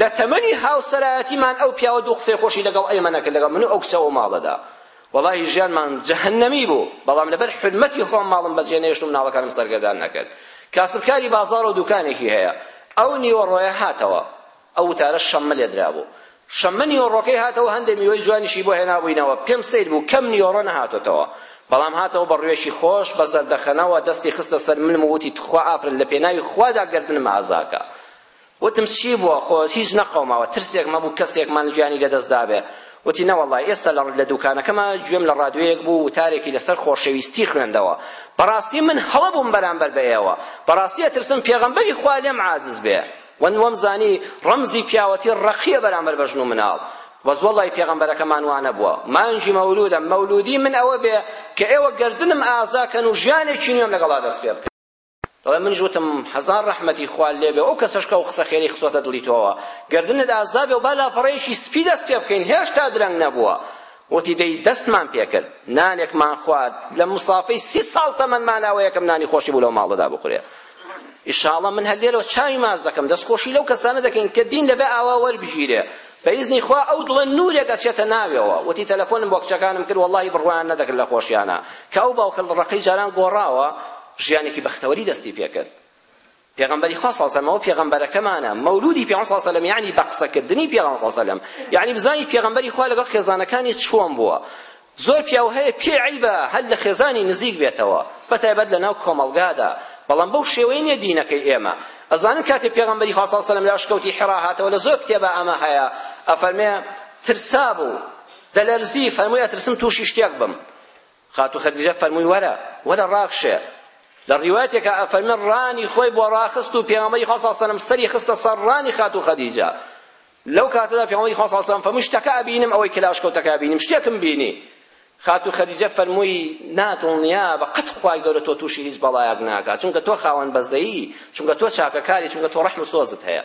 لە تەمەنی هاوسەرایەتیمان ئەو پیاوە دوو قسەی خۆشی لەگەڵ ئێمە نەکرد لەگەڵ من و ئەو کچە ئەو ماڵەدا وەڵاهی ژیانمان جەهەنەمی بوو بەڵام لەبەر حرمەتی خۆم ماڵم بەجێ نەهێشت و مناڵەکانم سەرگەردان نەکرد کاسبکاری بازاڕ و دوکانێکی هەیە ئەو نیوەڕۆیە هاتەوە ئەو وتارە شەممە لێدرابوو. شەممە نیۆڕۆکەی هاتەوە هەندێ میوەی جوانیشی بۆ هێنابووینەوە. پێم سەیر بوو کەم نیۆڕۆ نەهاتۆتەوە. بەڵام هاتەوە بە ڕوێکی خۆش، بە زەردەخەنەوە دەستی خستە سەر ملم و وتی توخوا ئافرەت لە پێناوی خوادا گەردنم ئازاکە. وتم چی بووە؟ خۆ هیچ نەقەوماوە. ترسێکم هەبوو کەسێکمان گیانی لەدەست دابێ. وتی نەوەڵڵا ئێستا لە لە دووکانەکەما گوێم لە ڕادیۆیەک بوو وتارێکی لەسەر خۆشەویستی خوێندەوە. بەڕاستی من هەڵە بووم بەرامبەر بە ئێوە. بەڕاستی ئەترسم پێغەمبەری خوا لێم عاجز بێ. من وام زانی ڕەمزی پیاوەتی ڕەقیە بەرامبەر بە ژن و مناڵ بەس وەڵڵای پێغەمبەرەکەمان وا نەبووە مانگی مەولوودە مەولوودی من ئەوە بێ کە ئێوە گەردنم ئازا کەن و ژیانێکی نوێم لەگەڵا دەست پێ بکەن دەڵێ منیش وتم هەزار ڕەحمەتی خوا لێ بێ ئەو کەسەش کە ئەو قسە خێرەی خستۆتە دڵی تۆوە گەردنت ئازا بێ و با لاپەڕەیەکی سپی دەست پێ بکەین هێشتا درەنگ نەبووە وتی، دەی دەستمان پێکرد، نانێکمان خوارد، لە مسافەی سی ساڵ تەمەنمان ئەوە یەکەم نانی خۆشی بوو لەو ماڵەدا بخورێ. ئیشاڵڵا من هەر لێرەوە چاوی ماچ دەکەم، دەستخۆشی لەو کەسانە دەکەین کە دین لەبێ ئاوا وەربگیرێ. بە ئیزنی خوا ئەو دڵە نوورێک ئەچێتە ناوێوە. وتی، تەلەفۆنم بۆ کچەکانم کرد، وەڵڵاهی بڕوایان نەدەکرد لە خۆشییانە کە ئەو باوکە لڕەکەی جاران گۆڕاوە، ژیانێکی بەختەوەری دەستی پێکرد. پێغەمبەری خوا صلی اللە علیە و سلم ئەوە پێغەمبەرەکەمانە مەولودی پێغەمبەر صلی اللە علیە و سلم یەعنی بە قسەکردنی پێغەمبەر صلی اللە علیە و سلم یەعنی بزانیت پێغەمبەری خوا لەگەڵ خێزانەکانی چۆن بووە زۆر پیاو هەیە پێی عەیبە هەر لە خێزانی نزیک بێتەوە بەتایبەت لەناو کۆمەڵگادا بەڵام بەو شێوەیە نیە دینەکەی ئێمە ئەزانن کاتێ پێغەمبەری خوا صلی سەلم لە ئەشکەوتی حرا هاتەوە لە زۆر کتێبا ئەمە هەیە ئەفەرمێ ترسابوو دەلەرزی فەرمووی ئەترسم تووشی شتێک بم خاتوو خەدیجە فەرمووی وەرە وەرە ڕاکشێ لە ڕیواتێکا ئەفەرمێ ڕانی خۆی بۆ ڕاخست و پێغەمبەری خوا صلی سەلم سەری خستە سەر ڕانی خاتوو خەدیجە لەو کاتەدا پێغەمبەری خوا صلی سەلم فەرمووی شتەکە ئەبینم ئەوەی کلاشکەوتەکە ئەبینم شتێکم بینی خاتوو خەدیجە فەرمووی نادڵنیا بە قەت خوای گەورە تۆ تووشی هیچ بەڵایەک ناکات چونکە تۆ خاوەن بەزەیی چونکە تۆ چاکەکاری چونکە تۆ ڕەحم و سۆزت هەیە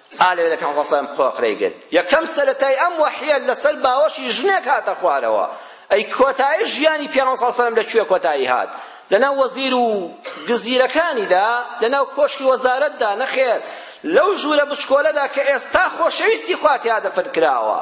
ئا لەوێ لە پێ حەزا سەلام قۆقرەی گرت یەکەم سەرەتای ئەم وەحیە لەسەر باوەشی ژنێک هاتە خوارەوە ئەی کۆتایی ژیانی پیانە سا سەلام لە کوێ کۆتایی هات لەناو وەزیر و گزیرەکانیدا لەناو کۆشکی وەزارەتدا نەخێر لەو ژوورە بچکۆلەدا کە ئێستا خۆشەویستی خواتیا دەفن کراوە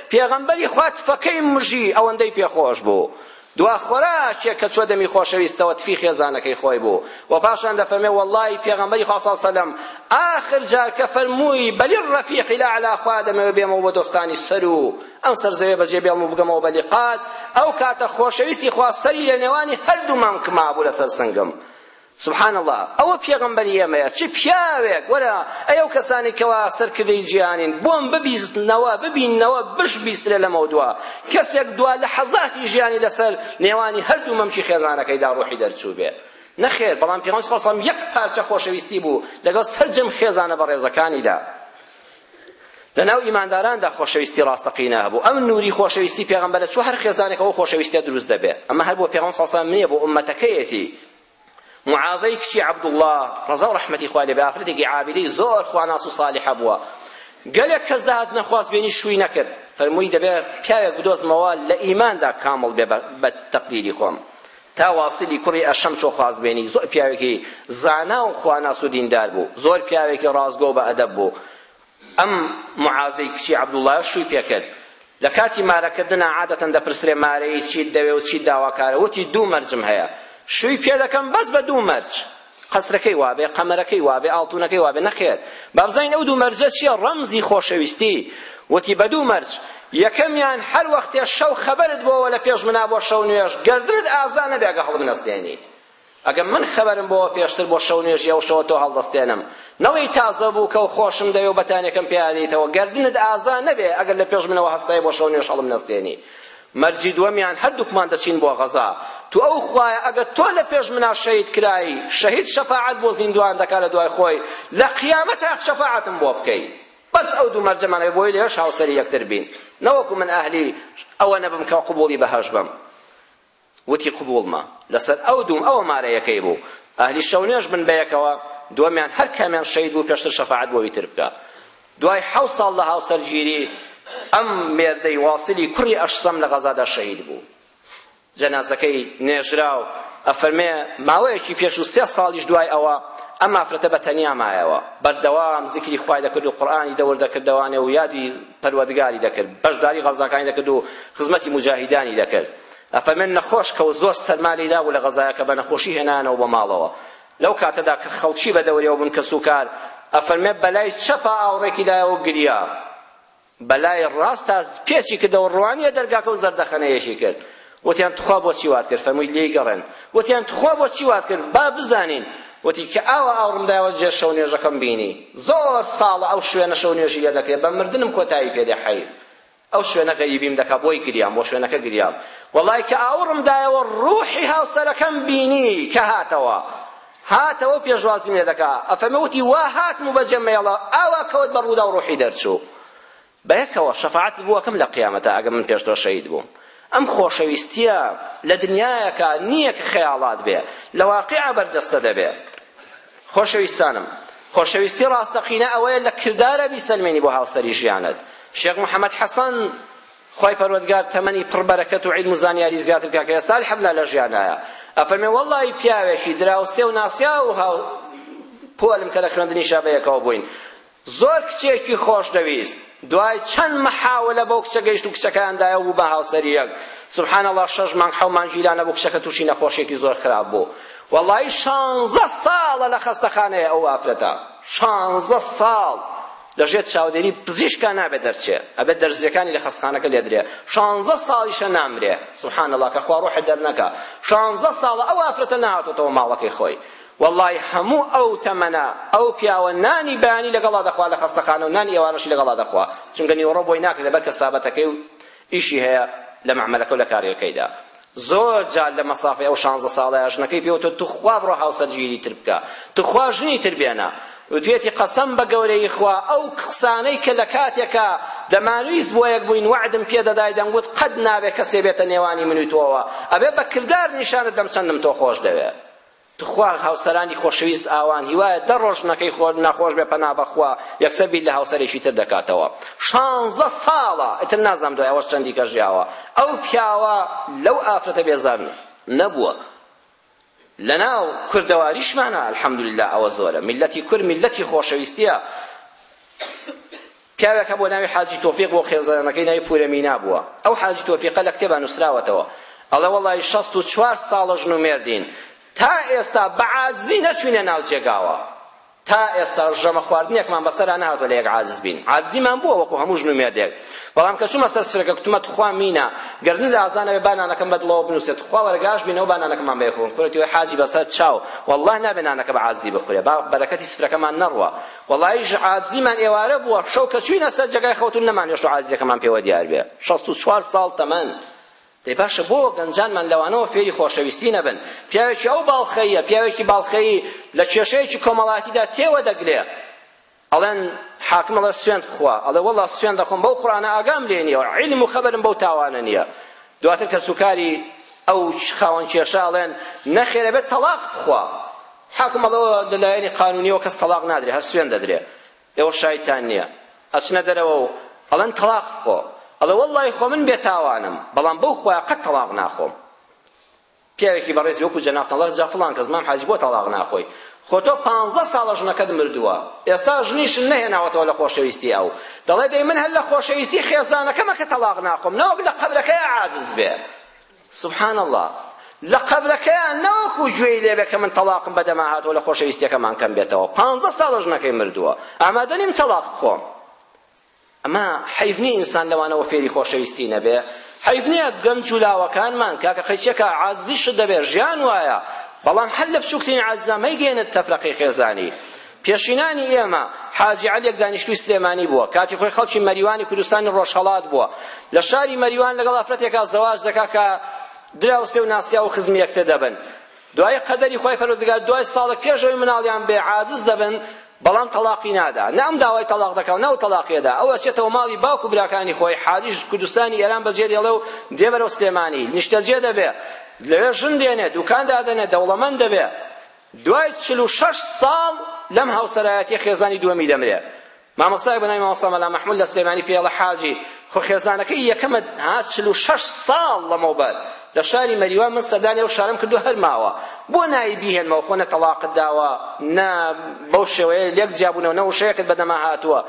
پێغەمبەری خوا تفەکەی مژی ئەوەندەی پێ خۆش بوو دوا خۆراکێک کە چوە دەمی خۆشەویستەوە تفی خێزانەکەی خۆی بوو و پاشان دەفەرمێ وەڵڵاهی پێغەمبەری خوا صلی سەلەم ئاخر جار کە فەرمووی بەلی ڕەفیق الأعلی خوا دەمەوێ بێمەوە بۆ دۆستانی سەر و ئەم سەر زەوێ بەجێ بێڵم و بگەمەوە بەلی قات ئەو کاتە خۆشەویستی خوا سەری لە نێوانی هەردوو مانکما بوو لەسەر سنگم سبحان اللە ئەوە پێغەمبەری ئێمەیە چ پیاوێک وەرە ئەی ئەو کەسانەی کەوا سەرکردەی جیهانین بۆم ببیستنەوە ببینەوە بشبیسترێ لەمەو دوا کەسێک دوا لە حەزاتی ژیانی لەسەر نێوانی هەردوو مەمکی خێزانەکەیدا ڕوحی دەرچوو بێ نەخێر بەڵام پێغەمبەر صلی الله علیه و سلم یەک پارچە خۆشەویستی بوو لەگەڵ سەرجەم خێزانە بەڕێزەکانیدا لەناو ئیمانداراندا خۆشەویستی ڕاستەقینە هەبوو ئەم نوری خۆشەویستی پێغەمبەرە چوە هەر خێزانێکەوە خۆشەویستیە دروست دەبێ ئەمە هەر بۆ پێغەمبەر صلی الله علیه و سلم نییە بۆ ئومەتەکەیەتی معاوەی کچی عەبدوڵڵا ڕەزا و ڕەحمەتی خوا لێ بێ ئافرەتێکی عابیدەی زۆر خواناس و ساڵحە بووە گەلێک کەس داهاتنە خواست بێنی شووی نەکرد فەرمووی دەبێ پیاوێک بدۆزمەوە لە ئیماندا کامڵ بێ بە تەقدیری خۆم تا واسیلی کوڕی ئەشەم چۆ خواست بێنی زۆر پیاوێکی زانا و خواناس و دیندار بوو زۆر پیاوێکی ڕاستگۆ و بە ئەدەب بوو ئەم معازەی کچی عەبدوڵڵایە شووی پێ کرد. لە کاتی مارەکردنا عادەتەن دەپرسرێ مارەیی چیت دەوێ و چیت داواکارە؟ وتی دوو مەرجم هەیە. شووی پێ دەکەم بەس بە دوو مەرج. قەسرەکەی وا بێ، قەمەرەکەی وا بێ، ئاڵتوونەکەی وا بێ. نەخێر. با بزانین ئەو دوو مەرجە چییە ڕەمزی خۆشەویستی؟ وتی بە دوو مەرج. یەکەمیان هەر وەختێ شەو خەبەرت بۆوە لە پێش منا بۆ شەو نوێژ گەردنت ئازا نەبێ ئەگە هەڵبنەستێنی. ئەگەر من خەبەرم بۆوە پێشتر بۆ شەو نوێژی ئەو شەوە تۆ هەڵدەستێنم نەوەی تازە بوو کە و خۆشم دەوێ و بەتانیەکەم پێیادەیتەوە گەردنت ئازا نەبێ ئەگەر لە پێش منەوە هەستای بۆ شەو نوێژ هەڵم نەستێنی مەرجی دووەمیان هەردووکمان دەچین بۆ غەزا تو ئەو خوایە ئەگەر تۆ لە پێش منا شەهید کرایی شەهید شەفاعەت بۆ زیندوان دەکا لە دوای خۆی لە قیامەتا شەفاعەتم بۆ بکەی بەس ئەو دوو مەرجەمان هەیە بۆی لێش هاوسەری یەکتر بین نەوەکو من ئەهلی ئەوە نەبم کە قبوڵی بەهەش بم وتی قبوڵمە لەسەر ئەو دووم ئەوە مارە یەکەی بوو ئەهلی شەونوێژ بن بەیەکەوە دووەمیان هەر کامیان شەید بوو پێشتر شەفاعەت بۆ ویتر بکا دوای حەوت ساڵ لە هاوسەرگیری ئەم مێردەی واسلی کوڕی ئەشسەم لە غەزادا شەهید بوو جەنازەکەی نێژرا و ئەفەرمێ ماوەیەکی پێش و سێ ساڵیش دوای ئەوە ئەم ئافرەتە بە تەنیا مایەوە بەردەوام زیکری خوای دەکرد و قورئانی دەور دەکردەوانێ و یادی پەروەردگاری دەکرد بەشداری غەزاکانی دەکرد و خزمەتی موجاهیدانی دەکرد ئەفەرمێن نەخۆش کەوت زۆر سەرما لێی دابوو لە غەزایەکە بە نەخۆشی هێنایانەوە بۆ ماڵەوە لەو کاتەدا کە خەڵکی بە دەورەوە بوون کەسوکار ئەفەرمێ بەلای چەپا ئاوڕێکی دایەوە گریا بەلای ڕاستا پێچی کردەوە ڕوانیە دەرگاکە و زەردەخەنەیەکی کرد وتیان تخوا بۆچی وات کرد فەرمووی لێی گەڕێن وتیان تخوا بۆچی وات کرد با بزانین وتی کە ئاوا ئاوڕم دایەوە جێ شەو نوێژەکەم بینی زۆر ساڵە ئەو شوێنە شەو نوێژی لێ دەکرێت بە مردنم کۆتایی پێدێ حەیف ئەو شوێنە غەریبیم دەکا بۆی گریام بۆ شوێنەکە گریام وەڵای کە ئاوڕم دایەوە ڕوحی هاوسەرەکەم بینی کە هاتەوە هاتەوە و پێشوازیم لێ دەکا ئەفەمە وتی وا هاتم و بەجێم مێڵە ئاوا کەوت بە ڕوودا و ڕوحی دەرچوو بەیەکەوە شەفاعەتی بۆ ئەکەم لە قیامەتە ئەگە من پێش تۆ شەهید بووم ئەم خۆشەویستیە لە دنیایەکە نییە کە خەیاڵات بێ لە واقیع بەرجەستە دەبێ خۆشەویستانم، خۆشەویستی ڕاستەقینە ئەوەیە لە کردارا بیسەلمێنی بۆ هاوسەری ژیانت. شێخ محەمەد حەسەن، خوای پەروەردگار تەمەنی پڕ بەرەکەت و عیلم و زانیاری زیاتر بکات کە ئێستا الحمدللە لە ژیاندایە، ئەفەرمێ، وەڵڵایی پیاوێکی دراوسێ و ناسیاو و هاوپۆلم کە لە خوێندنیشا بەیەکەوە بووین، زۆر کچێکی خۆشدەویست دوای چەند محاولە بەو کچە گەیشت و کچەکەیان دایە و بوو بە هاوسەری یەک سبحان اللە شەش مانگ حەو مانگی لا نەبوو کچەکە تووشی نەخۆشیەکی زۆر خراپ بوو وەڵایی شانزە ساڵە لە خەستەخانەیە ئەو ئافرەتە شانزە ساڵ لەژێر چاودێری پزیشکا نابێت دەرچێ ئەبێت دەرزیەکانی لە خەستخانەکە لێدرێ شانزە ساڵیشە نامرێ سبحان اللە کە خوا ڕۆحت دەرنەکا شانزە ساڵە ئەو ئافرەتە نەهاتۆتەوە ماڵەکەی خۆی وەڵڵای هەموو ئەو تەمەنە ئەو پیاوە نانی بەیانی لەگەڵا دەخوا لە خەستەخانە و نانی ئێوارەشی لەگەڵا دەخوا چونکە نیوەڕۆ بۆی ناکرێت لەبەر کەسابەتەکەی و ئیشی هەیە لە مەعمەلەکە و لە کارگەکەیدا زۆر جار لە مەسافەی ئەو شانزە ساڵەیە ژنەکەی پێوتۆ توخوا بڕۆ هاوسەرگیری تر بکە توخوا ژنی تر بێنە وتوێتی قەسەم بە گەورەی خوا ئەو قسانەی کە لە کاتێکا دەمانویست بۆ یەک بووین وعدم پێ دەدای دەمگوت قەت نابێ کەسێ بێتە نێوانی من و تۆوە ئەبێ بە کردار نیشانت دەم چەندم تۆ خۆش دەوێ تخوا هاوسەرانی خۆشەویست ئاوان هیوایە دە ڕۆژ ژنەکەی خۆ ناخۆش بێ پەنا بەخوا یەکسەر بیر لە هاوسەرێکی تر دەکاتەوە شانزە ساڵە ئیتر نازانم دوای ئەوەش چەندی کە ژیاوە ئەو پیاوە لەو ئافرەتە بێزار نەبووە لەناو کوردەواریشمانە الحمدللە ئەوە زۆرە میلەتی کورد میلەتی خۆشەویستیە پیاوێک هەبووە ناوی حاجی تۆفیق بۆ خێزانەکەی ناوی پورە مینا بووە ئەو حاجی تۆفیقە لە کتێبا نوسراوەتەوە ئەڵێ وەڵای شەست و چوار ساڵە ژن و مێردین تا ئێستا بە عاجزی نەچوینە ناو جێگاوە تا ئێستا ژەمە خواردنێکمان بەسەرا نەهاتوە لە یەک عاجز بین عاجزیمان بووە وەکو هەموو ژن و مێردێک بەڵام کە چوومە سەر سفرەکە گوتمە تخوا مینا گەردنت ئازانە بێ با نانەکەم بەدڵەوە بنووسێ تخوا وەرە گاش بینەوە با نانەکەمان بەیەک بخۆن کوڕێتی وای حاجی بەسەر چاو واللە نابێ نانەکە بە عاجزی بخورێ با بەرەکەتی سفرەکەمان نەڕوا وەڵایی ژعازیمان ئێوارە بووە شەو کە چووینە سەر جێگای خەوتن نەمان هێشت و عازیەکەمان پێوە دیار بێ شەست و چوار ساڵ تەمەن دەی باشە بۆ گەنجانمان لەوانەوە فێری خۆشەویستی نەبن پیاوێکی ئەو باڵخەیە پیاوێکی باڵخەیی لە کێشەیەکی کۆمەڵایەتیدا تێوە دەگلێ ئەڵێن حاکم ئەڵێ سوێند بخوا ئەڵێ وەڵا سوێن دەخۆم بەو قڕانە ئاگام لێ نییە عیلم و خەبەرم بەو تاوانە نییە دواتر کەسوکاری ئەو خاوەن کێشە ئەڵێن نەخێر ئەبێت تەڵاق بخوا حاکم ئەڵێ لە لایەنی قانونیەوە کەس تەڵاق نادرێ هەر سوێن دەدرێ ئێوە شایتان نییە ئەچنە دەرەوە و ئەڵێن تەڵاق بخۆ ئەڵێ وەڵڵای خۆ من بێتاوانم بەڵام بەو خوایە قەت تەڵاق ناخۆم پیاوێکی بەڕێزی وەکو جەنابتان ڵێ جا فڵان کەس مام حاجی بۆ تەڵاق ناخۆی خۆ تۆ پانزە ساڵە ژنەکەت مردووە ئێستا ژنیشت نەهێناوەتەوە لە خۆشەویستی ئەو دەڵێ دەی من هەر لە خۆشەویستی خێزانەکەمە کە تەڵاق ناخۆم نەوەک لە قەبرەکەیا عاجز بێ سبحان الله لە قەبرەکەیا نەوەکو گوێی لێبێ کە من تەڵاقم بەدەما هاتووە لە خۆشەویستیەکەمان کەم بێتەوە پانزە ساڵە ژنەکەی مردووە ئامادە نیم تەڵاق بخۆم ئەمە حەیف نیە ئینسان لەوانەوە فێری خۆشەویستی نەبێ حەیف نیە گەنج و لاوەکانمان کاکە قەیچەکە عاززی شت دەبێ ژیان وایە بەڵام هەر لە بچووکترین عاززە مەیگەێنە تەفرەقەی خێزانی پێشینانی ئێمە حاجی عەلیەک دانیشتوی سلێمانی بووە کاتی خۆی خەڵکی مەریوانی کوردستانی ڕۆژهەڵات بووە لە شاری مەریوان لەگەڵ ئافرەتێکا زەواج دەکا کە دراوسێ و ناسیاو و خزمی یەکتر دەبن دوای قەدەری خوای پەروەردگار دوای ساڵێک پێش ئەوەی مناڵیان بێ عاجز دەبن بەڵام تەڵاقی نادا نە ئەم داوای تەڵاق دەکا و نە ئەو تەڵاقی ئەدا ئەو ئەچێتەوە ماڵی باوک و براکانی خۆی حاجیش کوردستانی ئێران بەجێ دێڵێ و دێ بەرەو سلێمانی نیشتەجێ دەبێ لەوێ ژن دێنێ دوکان دادەنێ دەوڵەمەند دەبێ دوای چل و شەش ساڵ لەم هاوسەرایەتیە خێزانی دووەمی دەمرێ مامۆستایەک بەناوی مامۆستا مەلا مەحمود لە سلێمانی پێڵە حاجی خۆ خێزانەکەی یەکەمە ها چل و شەش ساڵ لەمەوبەر لە شاری مەریوان من سەردانی ئەو شارەم کردو هەر ماوە بۆ نایی بیهێنمەوە خۆ نە تەڵاقت داوە نە بەو شێوەیە لێک جیابوونەوە نە وشەیەکت بەدەما هاتووە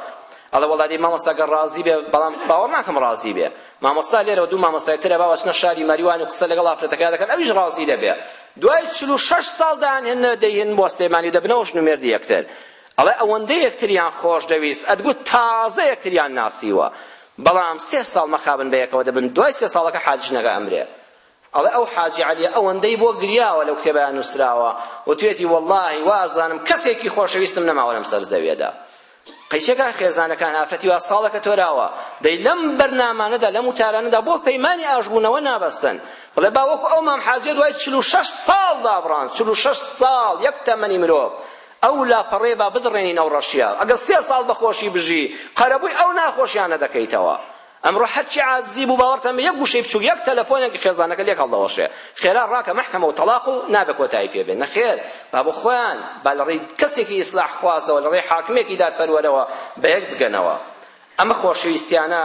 ئەڵێ وەڵادی مامۆستا گەر ڕازی بێ بەڵام باوەڕ ناکەم ڕازی بێ مامۆستا لێرە دوو مامۆستای ترە باوەچنە شاری مەریوان و قسە لەگەڵ ئافرەتەکە دەکەن ئەویش ڕازی دەبێ دوای چل و شەش ساڵ دایانهێنە دەیهێن بۆ سلێمانی دەبنەوە ژن و مێردی یەکتر ئەڵێ ئەوەندە یەکتریان خۆش دەویست ئەتگوت تازە یەکتریان ناسیوە بەڵام سێ ساڵ مەخابن بەیەکەوە دەبن دوای سێ ساڵەکە حاج ژنەکە ئەمرێ ئەڵێ ئەو حاجی عەلیە ئەوەندەی بۆ گریاوە لەو کتێبەیان نووسراوە وتوێتی وەڵڵاهی وازانم کەسێکی خۆشەویستم نەماوە لەم سەر زەویەدا قەیچەکان خێزانەکان ئافرەتی وا ساڵەکە تۆراوە دەی لەم بەرنامانەدا لەم وتارانەدا بۆ پەیمانی ئاشبوونەوە نابەستن بڵێ با وەکو ئەو مام حاجیە دوای چل و شەش ساڵ دابڕان چل و شەش ساڵ یەک تەمەنی مرۆڤ ئەو لاپەڕەیە با بدڕێنین ئەو ڕەشیە ئەگەر سێ ساڵ بە خۆشی بژی قەرەبووی ئەو ناخۆشیانە دەکەیتەوە ئەمڕۆ هەرچی عاززی بوو باوەڕتان بە یەک گوشەی بچووک یەک تەلەفۆنێک خێزانەکە لێک هەڵدەوەشێ خێرا ڕاکە مەحکەمە و تەڵاق و نابێ کۆتایی پێ بێ نەخێر با بۆ خۆیان با لە ڕێی کەسێکی ئیسلاح خوازەوە لە ڕێی حاکمێکی دادپەروەرەوە بە یەک بگەنەوە ئەمە خۆشەویستیانە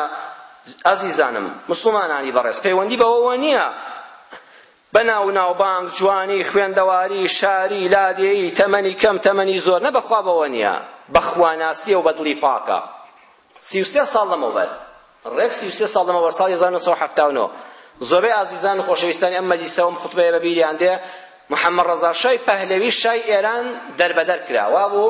ئازیزانم مسلمانانی بەڕێز پەیوەندی بەوەوە نییە بە ناو و ناوبانگ، جوانی، خوێندەواری، شاری، لادێیی، تەمەنی کەم، تەمەنی زۆر، نە بەخوا بەوە نییە، بە خواناسییە و بە دڵی پاکە. سی و سێ ساڵ لەمەوبەر، ڕێک سی و سێ ساڵ لەمەوبەر، ساڵی هەزار و نۆ سەد و حەفتا و نۆ، زۆربەی ئازیزان و خۆشەویستانی ئەم مەجلیسە و ئەم خوتبەیە بە بیریان دێ، محەممەد ڕەزا شای پەهلەوی شای ئێران دەربەدەر کرا، وابوو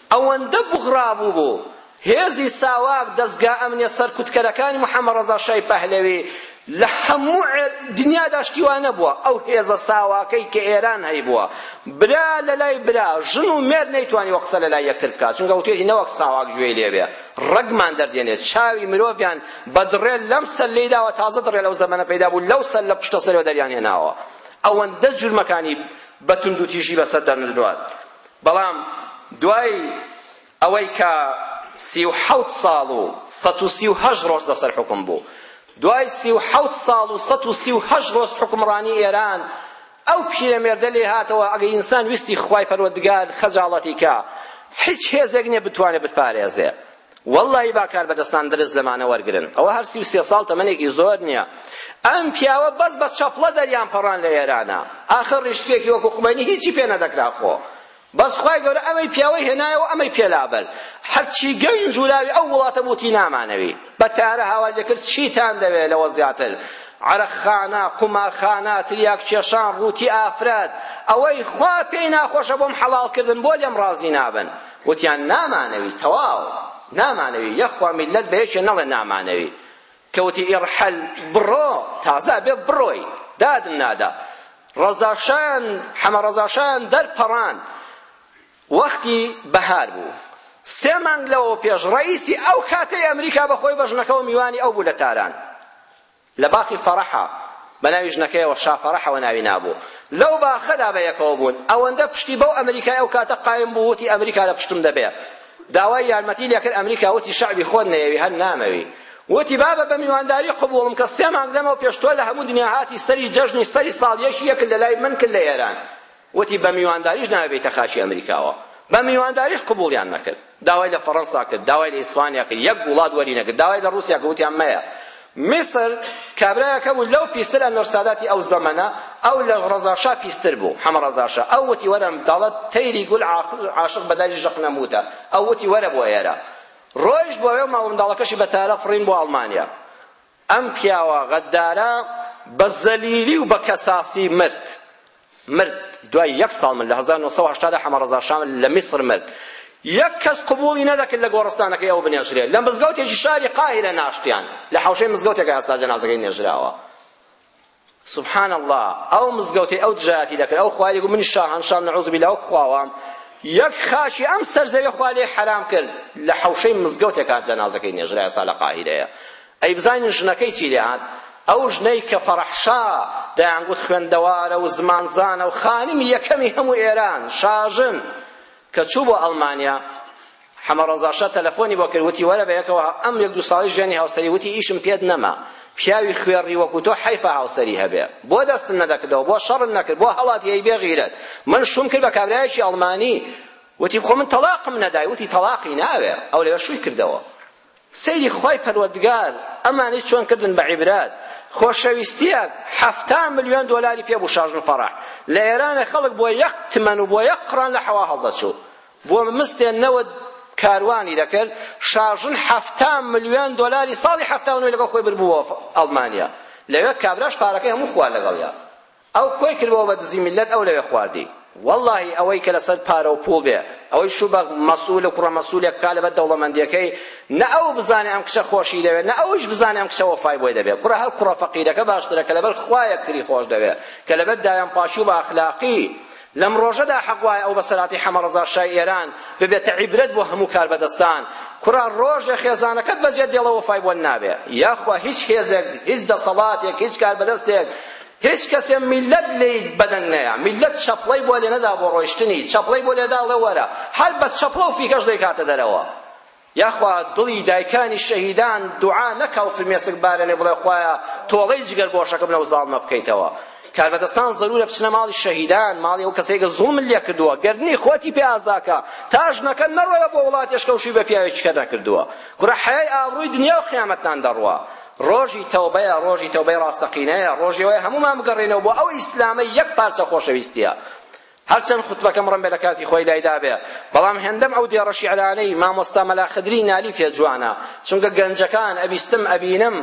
ئەوەندە بوغڕابوو بوو هێزی ساواک دەزگا ئەمنیە سەرکوتکەرەکانی محمد ڕەزا شای پەهلەوی لە هەموو دنیادا شتی وا نەبووە ئەو هێزە ساواکەی کە ئێران هەیبووە برا لە لای برا ژن و مێرد نەیتوانیوە قسە لە لای یەکتر بکات چونکە وتێتی نەوەک ساواک گوێی لێبێ ڕەگمان دەردێنێت چاوی مرۆڤیان بە دڕێ لەم سەلەی داوە تازە دڕێ لەو زەمەنە پەیدا بوو لەو سەل لە پشتە سەرەوە دەریان هێناوە ئەوەندە جورمەکانی بە توندوتیژی بەسەر دەنووات بەڵام دوای ئەوەی کە سی و حەوت ساڵ و سەد و سی و هەشت ڕۆژ لەسەر حوکم بوو، دوای سی و حەوت ساڵ و سەد و سی و هەشت ڕۆژ حوکمڕانی ئێران، ئەو پیرەمێردە لێهاتەوە، ئەگەر ئینسان ویستی خوای پەروەردگار خەجاڵەتی کا، هیچ هێزێک نییە بتوانێت بتپارێزێت. وەڵڵاهی با کاربەدەستان درز لەمانە وەرگرن ئەوە هەر سی و سێ ساڵ تەمەنێکی زۆر نییە ئەم پیاوە بەس بە چەپڵە دەریان پەڕان لە ئێرانە ئاخر ڕیشسپێکی وەکو خومەینی هیچی پێ نەدەکرا خۆ بەس خوای گەورە ئەمەی پیاوەی هێنایەوە ئەمەی پێلابەر هەرچی گەنج و لاوی ئەو وڵاتە بوتی نامانەوی بە تارە هاوار دەکرد چیتان دەوێ لەوە زیاتر عەرەقخانە قومارخانە تریاک کێشان ڕووتی ئافرەت ئەوەی خوا پێی ناخۆشە بۆم حەڵاڵکردن بۆ لێم ڕازی نابن وتیان نامانەوی تەواو نامانەوی یەخوا میللەت بە یەکێ نەڵێ نامانەوی کە وتی ئیڕحەل بڕۆ تازە ئەبێ بڕۆی دادن نادا ڕەزا شایان حەمە ڕەزا شایان دەرپەڕاند وەختی بەهار بوو سێ مانگ لەوە پێش ڕئیسی ئەو کاتەی ئەمریکا بە خۆی بە ژنەکەەوە میوانی ئەو بوو لە تاران لە باخی فەرحە بە ناوی ژنەکەیەوە شا فەرحەوە ناوی نابوو لەو باخەدا بە یەکەوە بوون ئەوەندە پشتی بەو ئەمریکای ئەو کاتە قایم بوو وتی ئەمریکا لە پشتم دەبێ داوای یارمەتی لێکرد ئەمریکا وتی شەعبی خۆت نەیەوی هەر نامەوی وتی بابە بە میوانداری قبوڵم کە سێ مانگ لەمەو پێش تۆ لە هەموو دنیا هاتی سەری جەژنی سەری ساڵ یەکی یەکرد لە لای من کرد لە ئێران وتی بە میوانداریش ناوێ بێیتە خاکی ئەمریکاوە. بە میوانداریش قبوڵیان نەکرد. داوای لە فەرەنسا کرد، داوای لە ئیسپانیا کرد، یەک وڵات وەری نەگرت. داوای لە ڕووسیا کرد، وتیان مەیە. میسر کابرایەک هەبوو لەو پیستر ئەنوەر ساداتی ئەو زەمەنە، ئەو لە ڕەزا شا پیستر بوو، حەمە ڕەزا شا. ئەو وتی وەرە دەڵە تەیری گول عاقل عاشق بە داری ژەق نەمووتە. ئەو وتی وەرە بۆ ئێرە. ڕۆیشت بۆ ئەوێ و ماڵ و منداڵەکەشی بە تارە فڕین بۆ ئەڵمانیا. ئەم پیاوە غەدارە بە زەلیلی و بە کەساسی مرد مرد دوای یەک ساڵ من لە هەزار و نۆ سەد و هەشتا دا حەمە ڕەزا شام لە میسر مرد یەک کەس قبوڵی نەدەکرد لە گۆڕستانەکەی ئەو بنێژرێت لە مزگەوتێکی شاری قاهیرە ناشتیان لە حەوشەی مزگەوتێکە ئێستا جەنازەکەی نێژراوە سبحان اللە ئەو مزگەوتەی ئەو دژایەتی دەکرد ئەو خوای دەگوت من شاهەنشام نعوذ باللە وەک خواوام یەک خاکی ئەم سەر زەوی خوا لێ حەرام کرد لە حەوشەی مزگەوتێک هات جەنازەکەی نێژرا ئێستا لە قاهیرەیە ئەی بزانین ژنەکەی چی لێ هات ئەو ژنەی کە فەرەحشا دەیانگوت خوێندەوارە و زمانزانە و خانمی یەکەمی هەموو ئێران شاژن کە چوو بۆ ئەڵمانیا حەمەڕەزاشا تەلەفۆنی بۆ کرد وتی وەرە بەیەکەوە ئەم یەک دوو ساڵی ژیانی هاوسەری وتی ئیشم پێت نەما پیاوی خوێڕی وەکو تۆ حەیفە هاوسەری هەبێ بۆ دەستم نەدەکردەوە بۆ شەڕم نەکرد بۆ هەڵات یەی بێ غیرەت من شوم کرد بە کابرایەکی ئەڵمانی وتی خۆ من تەڵاقم نەدای وتی تەڵاقی ناوێ ئەو لەوێ شووی کردەوە سەیری خوای پەروەردگار ئەمانەی چۆن کردن بە عیبرەت خۆشەویستیەک حەفتا ملیۆن دۆلاری پێ بوو شاژن فەڕح لە ئێرانە خەڵک بۆ یەک تمەن و بۆ یەک قڕان لە حەوا هەڵدەچوو بۆ مستێن نەوەد کاروانی دەکرد شاژن حەفتا ملیۆن دۆلاری ساڵی حەفتا و نۆی لەگەڵ خۆی بربووە ئەڵمانیا لەوێ کابراش پارەکەی هەموو خوا لەگەڵیا ئەو کۆی کردبۆوە بە دزی میلەت ئەو لەوێ خواردی. وەڵاهی ئەوەی کە لەسەر پارە و پوڵ بێ ئەوەی شوو بە مەسول و کوڕە مەسولێک بکا لەبەر دەوڵەمەندیەکەی نە ئەو بزانێ ئەم کچە خۆشی دەوێ نە ئەویش بزانێ ئەم کچە وەفای بۆی دەبێ کوڕە هەر کوڕە فەقیرەکە باشترە کە لەبەر خوا یەکتری خۆش دەوێ کە لەبەر دایان پاکی و بە ئەخلاقی لەم ڕۆژەدا حەق وایە ئەو بەسەراتی حەمە ڕەزا شای ئێران ببێتە عیبرەت بۆ هەموو کاربەدەستان کوڕە ڕۆژێ خێزانەکەت بەجێت دێڵە وەفای بۆ نابێ یاخوا هیچ هێزێک هیچ دەسەڵاتێک هیچ کاربەدەستێک هیچ کەسێ میللەت لێی بەدەنگ نەیا میللەت چەپڵەی بۆ لێنەدا بۆ ڕۆیشتنی چەپڵەی بۆ لێدا ڵێ وەرە هەر بە چەپڵە و فیکەش دەیکاتە دەرەوە یاخوا دڵی دایکانی شەهیدان دوعا نەکا و فرمێسک بارێنێ بڵێ خوایە تۆڵەی جگەر گۆشەکەم لەو زاڵمە بکەیتەوە کاربەدەستان ضرورە بچنە ماڵی شەهیدان ماڵی ئەو کەسێکە زوڵم لێ کردووە گەردنی خۆتی پێ ئازاکە تا ژنەکە نەڕۆیە بۆ وڵاتێشکە و شووی بە پیاوێکی کە نەکردووە کورە حەیای ئابڕووی دنیا و قیامەتتان دەڕوا ڕۆژی تەوبەیە، ڕۆژی تەوبەی ڕاستەقینەیە، ڕۆژی ئەوەیە هەموومان بگەڕێینەوە بۆ ئەو ئیسلامەی یەک پارچە خۆشەویستییە. هەرچەند خوتبەکەم ڕەم بێ لە کاتی خۆی لای دابێ، بەڵام هێندەم ئەو دێڕە شیعرانەی مامۆستا مەلا خدری نالی پێ جوانە، چونکە گەنجەکان ئەبیستم ئەبینم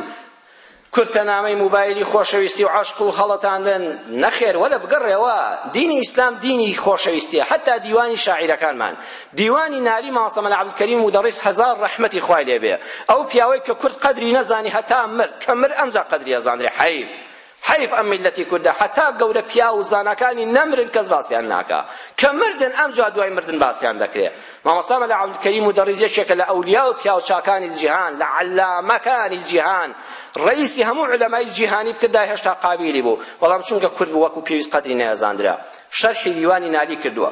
کورتە نامەی موبایلی خۆشەویستی و عەشق و هەڵەتاندن، نەخێر وەلە بگەڕێوە، دینی ئیسلام دینی خۆشەویستییە، حەتا دیوانی شاعیرەکانمان دیوانی نالی مامۆستامەلا عبدالکریم مودەڕیس هەزار ڕەحمەتی خوای لێ بێ ئەو پیاوەی کە کورد قەدری نەزانی هەتا مرد کە مرد ئەمجا قەدری ئەزانرێ حەیف حەیف ئەم میلەتی کوردە هەتا گەورە پیاو و زاناکانی نەمرن کەس باسیان ناکا کە مردن ئەمجا دوای مردن باسیان دەکرێ مامۆستا مەلا عەبدولکەریم مودەڕیز یەکێکە لە ئەولیا و پیاو چاکانی جیهان لە عەلامەکانی جیهان ڕئیسی هەموو علەمای جیهانی بکردا هێشتا قابیلی بوو بەڵام چونکە کورد بوو وەکو پێویست قەدری نەیەزاندرا شەرحی دیوانی نالی کردووە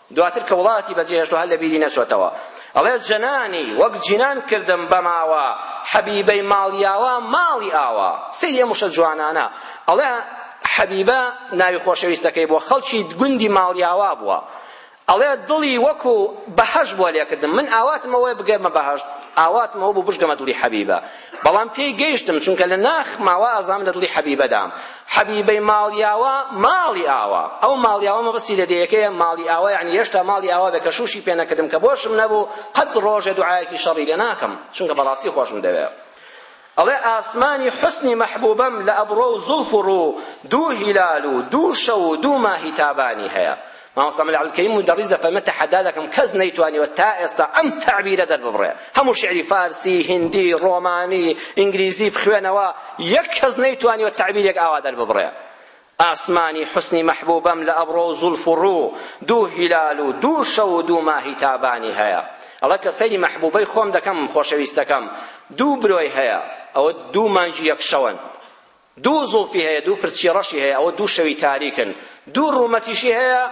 دواتر کە وڵاتی بەجێهێشت و هەر لە بیری نەچۆتەوە. ئەڵێ جەنانی وەک جینان کردم بە ماوا حەبیبەی ماڵ یاوا ماڵی ئاوا. سەیری ئەم وشە جوانانە. ئەڵێ حەبیبە ناوی خۆشەویستەکەی بووە، خەڵکی گوندی ماڵ یاوا بووە. ئەڵێ دڵی وەکو بەهەشت بۆ لێ کردم. من ئاواتم ئەوەیە بگەمە بەهەشت، ئاواتم ئەوە بوو بشگەمە دڵی حەبیبە. بەڵام پێی گەیشتم چونکە لە ناخ ماوە ئازام لە دڵی حەبیبەدام حەبیبەی ماڵیاوا ماڵی ئاوا ئەو ماڵیاوا مەبەستی لە دێیەکەیە ماڵی ئاوا یعنی هێشتا ماڵی ئاوا بێ کە شووشی پێ نەکردم کە بۆشم نەبوو قەت ڕۆژێ دوعایەکی شەڕی لێ ناکەم چونکە بەڕاستی خۆشم دەوێ ئەڵێ ئاسمانی حسنی مەحبوبەم لە ئەبڕۆ و زوڵف و ڕوو دوو هیلال و دوو شەو و دوو ماهی تابانی هەیە مامۆستا مەلا عەبدولکەریم مودەڕیس دەفەرمێت تەحەدا دەکەم کەس نەیتوانیوە تا ئێستا ئەم تەعبیرە دەرببڕێ هەموو شیعری فارسی هیندی ڕۆمانی ئینگلیزی بخوێنەوە یەک کەس نەیتوانیوە تەعبیرێک ئاوا دەرببڕێ ئاسمانی حوسنی مەحبوبەم لە ئەبڕۆ و زوڵف و ڕوو دوو هیلال و دوو شەو و دوو ماهی تابانی هەیە ئەڵە کە سەیری مەحبوبەی خۆم دەکەم خۆشەویستەکەم دوو برۆی هەیە ئەوە دوو مانگی یەک شەوەن دوو زوڵفی هەیە، دوو پرچی ڕەشی هەیە، ئەوە دوو شەوی تاریکن، دوو ڕوومەتیشی هەیە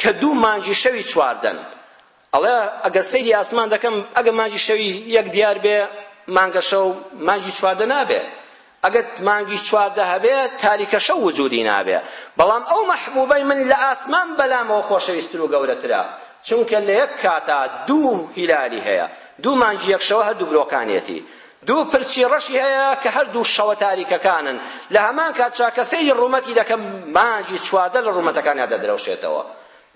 کە دوو مانگی شەوی چواردەن. ئەڵێ، ئەگەر سەیری ئاسمان دەکەم، ئەگەر مانگی شەوی یەک دیار بێ، مانگەشەو مانگی چواردە نابێ. ئەگەر مانگی چواردە هەبێ، تاریکەشەو وجودی نابێ. بەڵام ئەو مەحبووبەی من لە ئاسمان بەلامەوە خۆشەویستر و گەورەترە، چونکە لە یەک کاتا دوو هیلالی هەیە، دوو مانگی یەک شەوە هەردوو برۆکانیەتی. دوو پرچی ڕەشی هەیە کە هەردوو شەوە تاریکەکانن، لە هەمان کات چاکە سەیری ڕوومەتی دەکەم مانگی چواردە لە ڕوومەتەکانیا دەدرەوشێتەوە،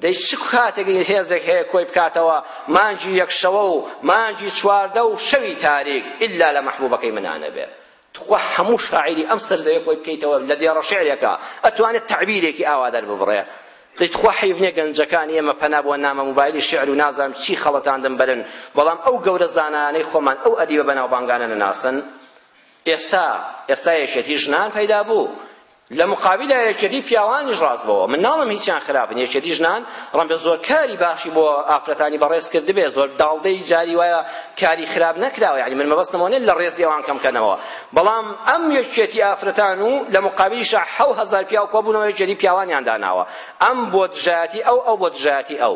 دەی چ کاتێک هێزێک هەیە کۆی بکاتەوە مانگی یەک شەوە و مانگی چواردە و شەوی تاریک ئیلا لە مەحبوبەکەی منا نەبێ. توخوا هەموو شاعیری ئەم سەر زەویە کۆی بکەیتەوە لە دێڕە شیعرێکا ئەتوانێ تەعبیرێکی ئاوا دەرببڕێ. دەی تخوا حەیف نیە گەنجەکانی ئێمە پەنا بۆ نامە موبایلی شیعر و نازانم چی خەڵەتاندن بەرن بەڵام ئەو گەورە زانایانەی خۆمان ئەو ئەدیبە بەناوبانگانە نەناسن ئێستا ئێستا یەکێتی ژنان پەیدا بوو لە مقابلە یەکێتی پیاوانیش ڕاست بەوە من ناڵم هیچیان خراپن یەکێتی ژنان ڕەنبە زۆر کاری باشی بۆ ئافرەتانی بەڕێز کردبێ زۆر داڵدەی جاری وایە کاری خراپ نەکراوە یعنی من مەبەستمەوە نیە لە ڕێزی ئەوان کەم کەنەوە بەڵام ئەم یەکیەتی ئافرەتان و لە مقابلیشا حەو هەزار پیاو کۆبوونەوە یەکیەتی پیاوانیان داناوە ئەم بۆ دژایەتی ئەو ئەو بۆ دژایەتی ئەو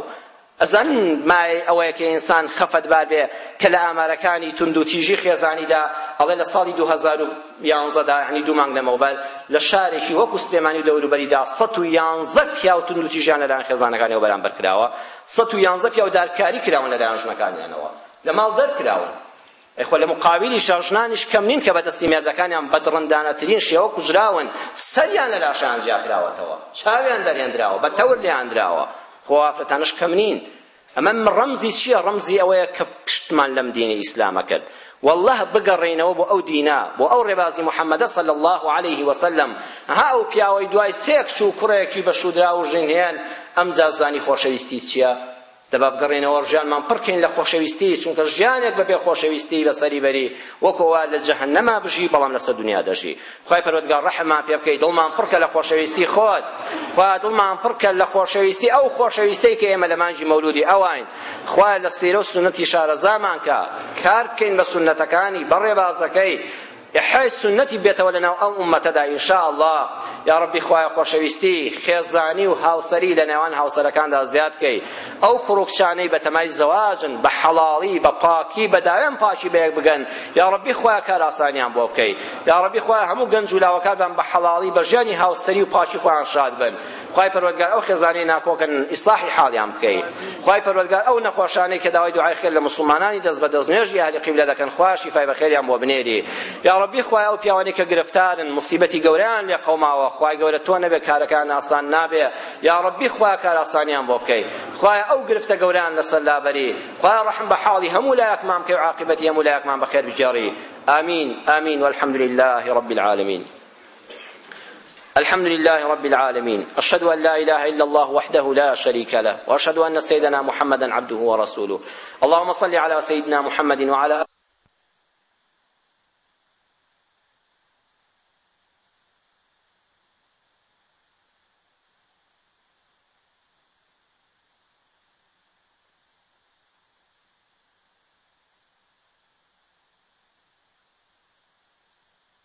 ئەزانن مایەی ئەوەیە کە ئینسان خەفەتبار بێ کە لە ئامارەکانی توندوتیژی خێزانیدا ئەڵێ لە ساڵی 2011 دا یعنی دوو مانگ لەمەوبەر لە شارێکی وەکو سلێمانی و دەوروبەریدا 111 پیاو توندوتیژیان لەلایەن خێزانەکانیەوە بەرامبەر کراوە 111 پیاو دارکاری کراون لەلایەن ژنەکانیانەوە لە ماڵ دەرکراون ئەی خۆ لە مقابلیشا ژنانیش کەم نین کە بە دەستی مێردەکانیان بە دڕندانەترین شێوە کوژراون سەریان لە لاشەیان جیاکراوەتەوە چاویان دەرهێنراوە بە تەور لێیان دراوە خۆ ئافرەتانش کەم نین ئەمە ڕەمزی چییە ڕەمزی ئەوەیە کە پشتمان لەم دینی ئیسلامە کرد والله بگەڕێینەوە بۆ ئەو دینا بۆ ئەو ڕێبازی محەممەدە صلی الله عليه وسلم ها ئەو پیاوەی دوای سێ کچ و کوڕێکی بە شوودرا و ژنهێن ئەمجا زانی خۆشەویستی چییە دە با بگەڕێینەوە ژیانمان پڕ کەین لە خۆشەویستی چونکە ژیانێک بەبێ خۆشەویستی بەسەری بەری وەکو وا لە جەهەنەما بژی بەڵام لەسەر دنیا دەژی خوای پەروەردگار ڕەحممان پێ بکەی دڵمان پڕکە لە خۆشەویستی خۆت خوا دڵمان پڕکە لە خۆشەویستی ئەو خۆشەویستەی کە ئێمە لە مانگی مەولودی ئەواین خوا لە سیرە و سونەتی شارەزامان کە کار بکەین بە سونەتەکانی بە ڕێبازەکەی ئحای سونەتی بێتەوە لەناو ئەم ئوممەتەدا ان شاء اللە یاڕەبی خوایە خۆشەویستی خێزانی و هاوسەری لەنێوان هاوسەرەکاندا زیاد کەی ئەو کوڕو کچانەی بەتەمای زەواجن بە حەڵاڵی بە پاکی بە داوێن پاکی بەیەک بگەن یاڕەبی خوایە کارئاسانیان بۆ بکەی یاڕەبی خوایە هەموو گەنج و لاوەکانمان بە حەڵاڵی بە ژیانی هاوسەری و پاکی خۆیان شاد بن خوای پەروەردگار ئەو خێزانەی ناکۆکن ئیسلاحی حاڵیان بکەی خوای پەروەردگار ئەو نەخۆشانەی کە داوای دوعای خێر لە موسڵمانانی دەست بە دەست نوێژی ئەهلی قیبلە دەکەن خوای شیفای بەخێریان بۆ بنێری یا ربی خوای ئەو پیاوانی کە گرفتارن مصیبەتی گەوریان لێ قەوماوە خوای گەورە تۆ نەبێ کارەکان ئاسان نابێ یا ربی خوای کاراسانیان بۆ بکەی خوای ئەو گرفتە گەوریان لەسەر لابەری خوای رحم بە حاڵی هەموو لایەکمان بکەی و عاقبەتی هەموو لایەکمان بەخێر بگێڕی آمین آمین والحمد لله رب العالمين الحمد لله رب العالمين أشهد أن لا إله إلا الله وحده لا شريك له وأشهد أن سيدنا محمدا عبده ورسوله اللهم صل على سيدنا محمد وعلى